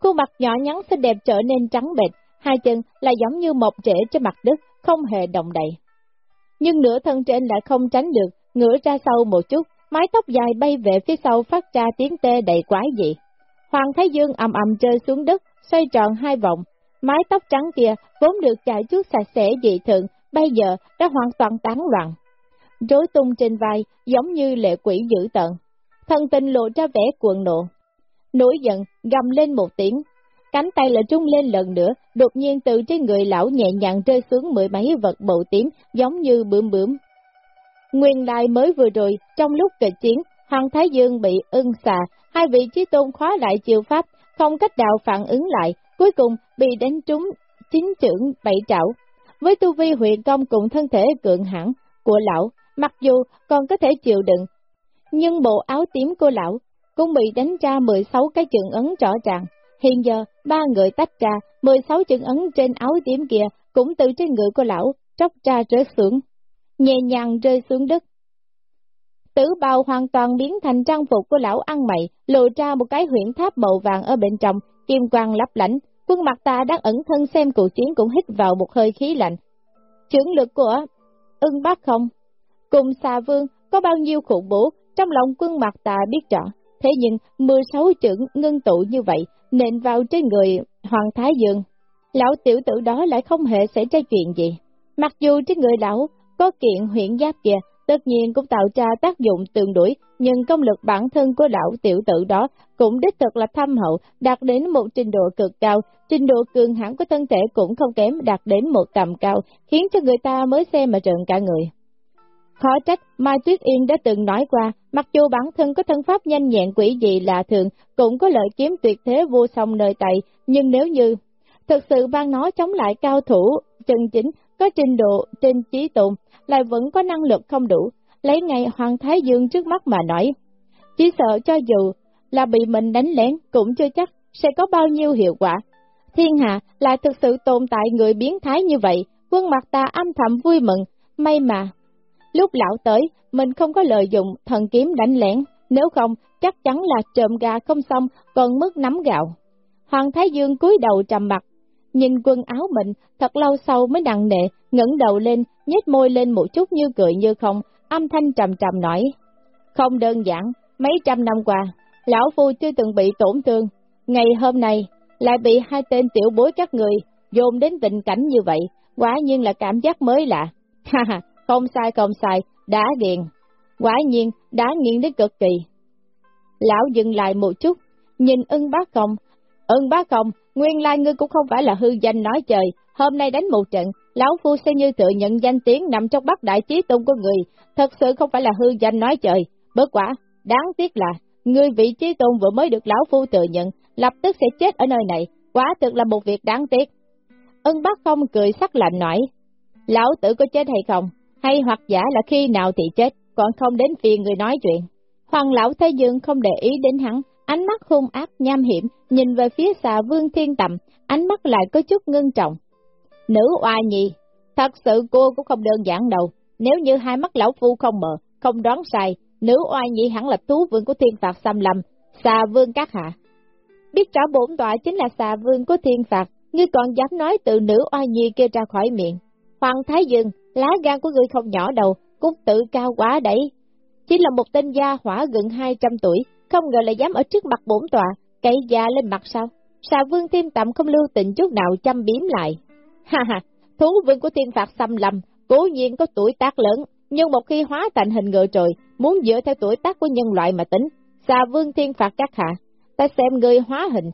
A: Khuôn mặt nhỏ nhắn xinh đẹp trở nên trắng bệch, hai chân là giống như một rễ trên mặt đất, không hề động đậy nhưng nửa thân trên lại không tránh được, ngửa ra sau một chút, mái tóc dài bay về phía sau phát ra tiếng tê đầy quái dị. Hoàng Thái Dương ầm ầm rơi xuống đất, xoay tròn hai vòng, mái tóc trắng kia vốn được chải chuốt sạch sẽ dị thường, bây giờ đã hoàn toàn tán loạn. Rối tung trên vai, giống như lệ quỷ dữ tận. Thần tình lộ ra vẻ cuồng nộ. Nổi giận, gầm lên một tiếng, Cánh tay lại trung lên lần nữa, đột nhiên từ trên người lão nhẹ nhàng rơi xuống mười mấy vật bầu tím, giống như bướm bướm. Nguyên lai mới vừa rồi, trong lúc kịch chiến, Hoàng Thái Dương bị ưng xà, hai vị trí tôn khóa lại chiêu pháp, không cách đạo phản ứng lại, cuối cùng bị đánh trúng chính trưởng bảy trảo. Với tu vi huyện công cùng thân thể cường hãn của lão, mặc dù còn có thể chịu đựng, nhưng bộ áo tím của lão cũng bị đánh ra 16 cái trường ấn rõ ràng. Hiện giờ, ba người tách ra, 16 chưởng ấn trên áo tím kia cũng từ trên người của lão, tróc ra rớt xuống, nhẹ nhàng rơi xuống đất. Tử bào hoàn toàn biến thành trang phục của lão ăn mày, lộ ra một cái huyện tháp màu vàng ở bên trong, kim quang lấp lánh, quân mặt ta đang ẩn thân xem cuộc chiến cũng hít vào một hơi khí lạnh. Trưởng lực của ưng bác không, cùng xà vương có bao nhiêu khủng bố, trong lòng quân mặt ta biết rõ, thế nhưng 16 trưởng ngưng tụ như vậy, nện vào trên người Hoàng Thái Dương. Lão tiểu tử đó lại không hề xảy ra chuyện gì. Mặc dù trên người lão có kiện huyện giáp kia, tất nhiên cũng tạo ra tác dụng tương đối, nhưng công lực bản thân của lão tiểu tử đó cũng đích thực là thâm hậu, đạt đến một trình độ cực cao, trình độ cường hãn của thân thể cũng không kém đạt đến một tầm cao, khiến cho người ta mới xem mà trợn cả người. Khó trách, Mai Tuyết Yên đã từng nói qua, mặc dù bản thân có thân pháp nhanh nhẹn quỷ dị lạ thường, cũng có lợi kiếm tuyệt thế vô song nơi tay, nhưng nếu như thực sự ban nó chống lại cao thủ, chân chính, có trình độ trên trí tụng, lại vẫn có năng lực không đủ, lấy ngày Hoàng Thái Dương trước mắt mà nói. Chỉ sợ cho dù là bị mình đánh lén cũng chưa chắc sẽ có bao nhiêu hiệu quả. Thiên hạ lại thực sự tồn tại người biến thái như vậy, quân mặt ta âm thầm vui mừng, may mà. Lúc lão tới, mình không có lợi dụng thần kiếm đánh lén, nếu không chắc chắn là trộm gà không xong còn mất nắm gạo. Hoàng Thái Dương cúi đầu trầm mặt, nhìn quần áo mình thật lâu sau mới nặng nệ, ngẩng đầu lên, nhếch môi lên một chút như cười như không, âm thanh trầm trầm nói. Không đơn giản, mấy trăm năm qua, lão phu chưa từng bị tổn thương, ngày hôm nay lại bị hai tên tiểu bối các người dồn đến tình cảnh như vậy, quả nhiên là cảm giác mới lạ. Ha ha, không sai không sai, đã nghiền, quả nhiên đã nghiền đến cực kỳ. Lão dừng lại một chút, nhìn ưng bác công, ưng bác công, nguyên lai ngươi cũng không phải là hư danh nói trời, hôm nay đánh một trận, lão phu sẽ như tự nhận danh tiếng nằm trong bắc đại trí tôn của người, thật sự không phải là hư danh nói trời, bất quả, đáng tiếc là, người vị trí tôn vừa mới được lão phu tự nhận, lập tức sẽ chết ở nơi này, quá thực là một việc đáng tiếc. Ân bác không cười sắc lạnh nói, lão tử có chết hay không, hay hoặc giả là khi nào thì chết, còn không đến phiền người nói chuyện. Hoàng lão Thái Dương không để ý đến hắn, ánh mắt hung ác nham hiểm, nhìn về phía xà vương thiên tầm, ánh mắt lại có chút ngưng trọng. Nữ oa nhi, thật sự cô cũng không đơn giản đâu, nếu như hai mắt lão phu không mờ, không đoán sai, nữ oa nhi hẳn là tú vương của thiên phạt xâm lâm, xà vương các hạ. Biết rõ bổn tọa chính là xà vương của thiên phạt, ngươi còn dám nói từ nữ oa nhi kia ra khỏi miệng. Hoàng Thái Dương, lá gan của ngươi không nhỏ đâu, cũng tự cao quá đấy. Chỉ là một tên gia hỏa gần 200 tuổi, không ngờ lại dám ở trước mặt bổn tọa, cậy da lên mặt sao? Xà vương thiên tạm không lưu tình chút nào chăm biếm lại. Ha ha, thú vương của thiên phạt xâm lầm cố nhiên có tuổi tác lớn, nhưng một khi hóa thành hình ngựa trời, muốn dựa theo tuổi tác của nhân loại mà tính, xà vương thiên phạt các hạ, ta xem người hóa hình,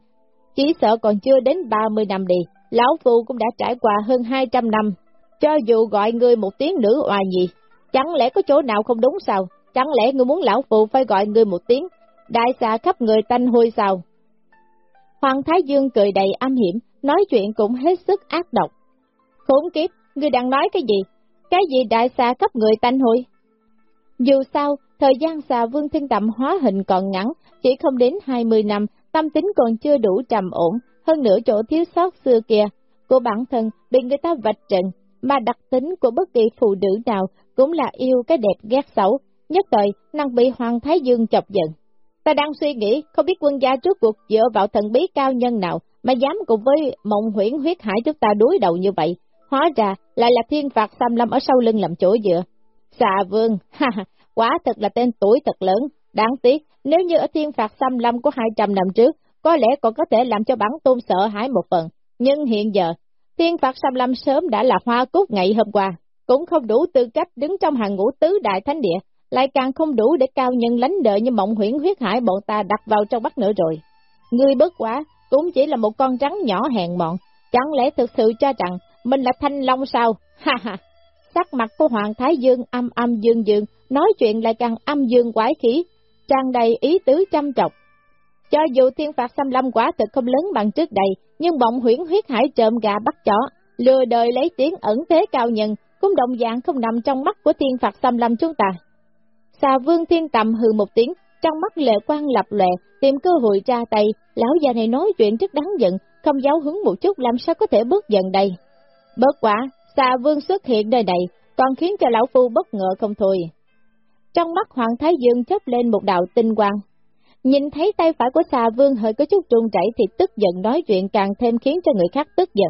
A: chỉ sợ còn chưa đến 30 năm đi, lão phu cũng đã trải qua hơn 200 năm, cho dù gọi người một tiếng nữ oai gì, chẳng lẽ có chỗ nào không đúng sao, chẳng lẽ người muốn lão phu phải gọi người một tiếng, đại xạ khắp người tanh hôi sao? Hoàng Thái Dương cười đầy âm hiểm, nói chuyện cũng hết sức ác độc. Khốn kiếp, người đang nói cái gì? Cái gì đại xà khắp người tanh hôi? Dù sao, thời gian xà vương thiên tậm hóa hình còn ngắn, chỉ không đến 20 năm, tâm tính còn chưa đủ trầm ổn, hơn nữa chỗ thiếu sót xưa kia, của bản thân bị người ta vạch trần, mà đặc tính của bất kỳ phụ nữ nào cũng là yêu cái đẹp ghét xấu, nhất thời năng bị Hoàng Thái Dương chọc giận. Ta đang suy nghĩ, không biết quân gia trước cuộc dựa vào thần bí cao nhân nào mà dám cùng với mộng huyễn huyết hải chúng ta đối đầu như vậy, hóa ra lại là thiên phạt xâm lâm ở sau lưng làm chỗ dựa. Xà vương, ha ha, quá thật là tên tuổi thật lớn, đáng tiếc, nếu như ở thiên phạt xâm lâm của 200 năm trước, có lẽ còn có thể làm cho bản tôn sợ hãi một phần, nhưng hiện giờ, thiên phạt xâm lâm sớm đã là hoa cúc ngày hôm qua, cũng không đủ tư cách đứng trong hàng ngũ tứ đại thánh địa, lại càng không đủ để cao nhân lánh đợi như mộng huyễn huyết hải bọn ta đặt vào trong bắt nữa rồi. Ngươi bất quá, cũng chỉ là một con rắn nhỏ hèn mọn, chẳng lẽ thực sự cho rằng mình là thanh long sao? Ha ha! Sắc mặt của Hoàng Thái Dương âm âm dương dương, nói chuyện lại càng âm dương quái khí, tràn đầy ý tứ chăm trọc. Cho dù thiên phạt xâm lâm quả thực không lớn bằng trước đây, nhưng bọn huyễn huyết hải trộm gà bắt chó, lừa đời lấy tiếng ẩn thế cao nhân, cũng đồng dạng không nằm trong mắt của thiên phạt xâm lâm chúng ta. Xà vương thiên tầm hừ một tiếng, trong mắt lệ quan lập lệ, tìm cơ hội ra tay, lão già này nói chuyện rất đáng giận, không giáo hứng một chút làm sao có thể bước giận đây. Bớt quả, xà vương xuất hiện nơi này, còn khiến cho lão phu bất ngờ không thôi. Trong mắt Hoàng Thái Dương chớp lên một đạo tinh quang. Nhìn thấy tay phải của xà vương hơi có chút trung chảy thì tức giận nói chuyện càng thêm khiến cho người khác tức giận.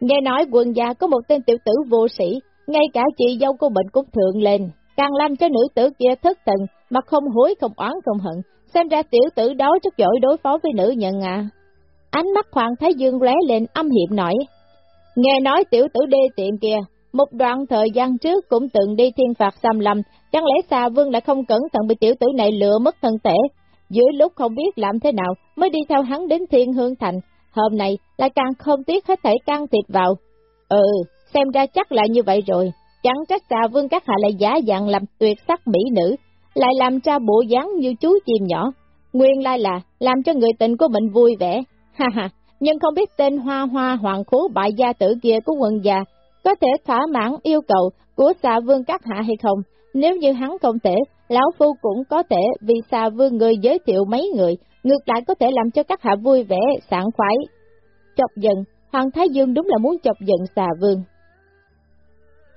A: Nghe nói quần gia có một tên tiểu tử vô sĩ, ngay cả chị dâu của bệnh cũng thượng lên, càng làm cho nữ tử kia thất thần, mà không hối không oán không hận, xem ra tiểu tử đó rất giỏi đối phó với nữ nhân à. Ánh mắt Hoàng Thái Dương lóe lên âm hiểm nổi. Nghe nói tiểu tử đê tiện kia, một đoạn thời gian trước cũng từng đi thiên phạt xâm lầm, chẳng lẽ xà vương lại không cẩn thận bị tiểu tử này lừa mất thân thể, giữa lúc không biết làm thế nào mới đi theo hắn đến thiên hương thành, hôm nay lại càng không tiếc hết thể can thiệp vào. Ừ, xem ra chắc là như vậy rồi, chẳng trách xà vương các hạ lại giả dạng làm tuyệt sắc mỹ nữ, lại làm ra bộ dáng như chú chim nhỏ. Nguyên lai là làm cho người tình của mình vui vẻ, ha ha, nhưng không biết tên hoa hoa hoàng khố bại gia tử kia của quân già có thể thỏa mãn yêu cầu của xà vương các hạ hay không. Nếu như hắn không thể, Lão Phu cũng có thể vì xà vương người giới thiệu mấy người, ngược lại có thể làm cho các hạ vui vẻ, sảng khoái. Chọc giận, Hoàng Thái Dương đúng là muốn chọc giận xà vương.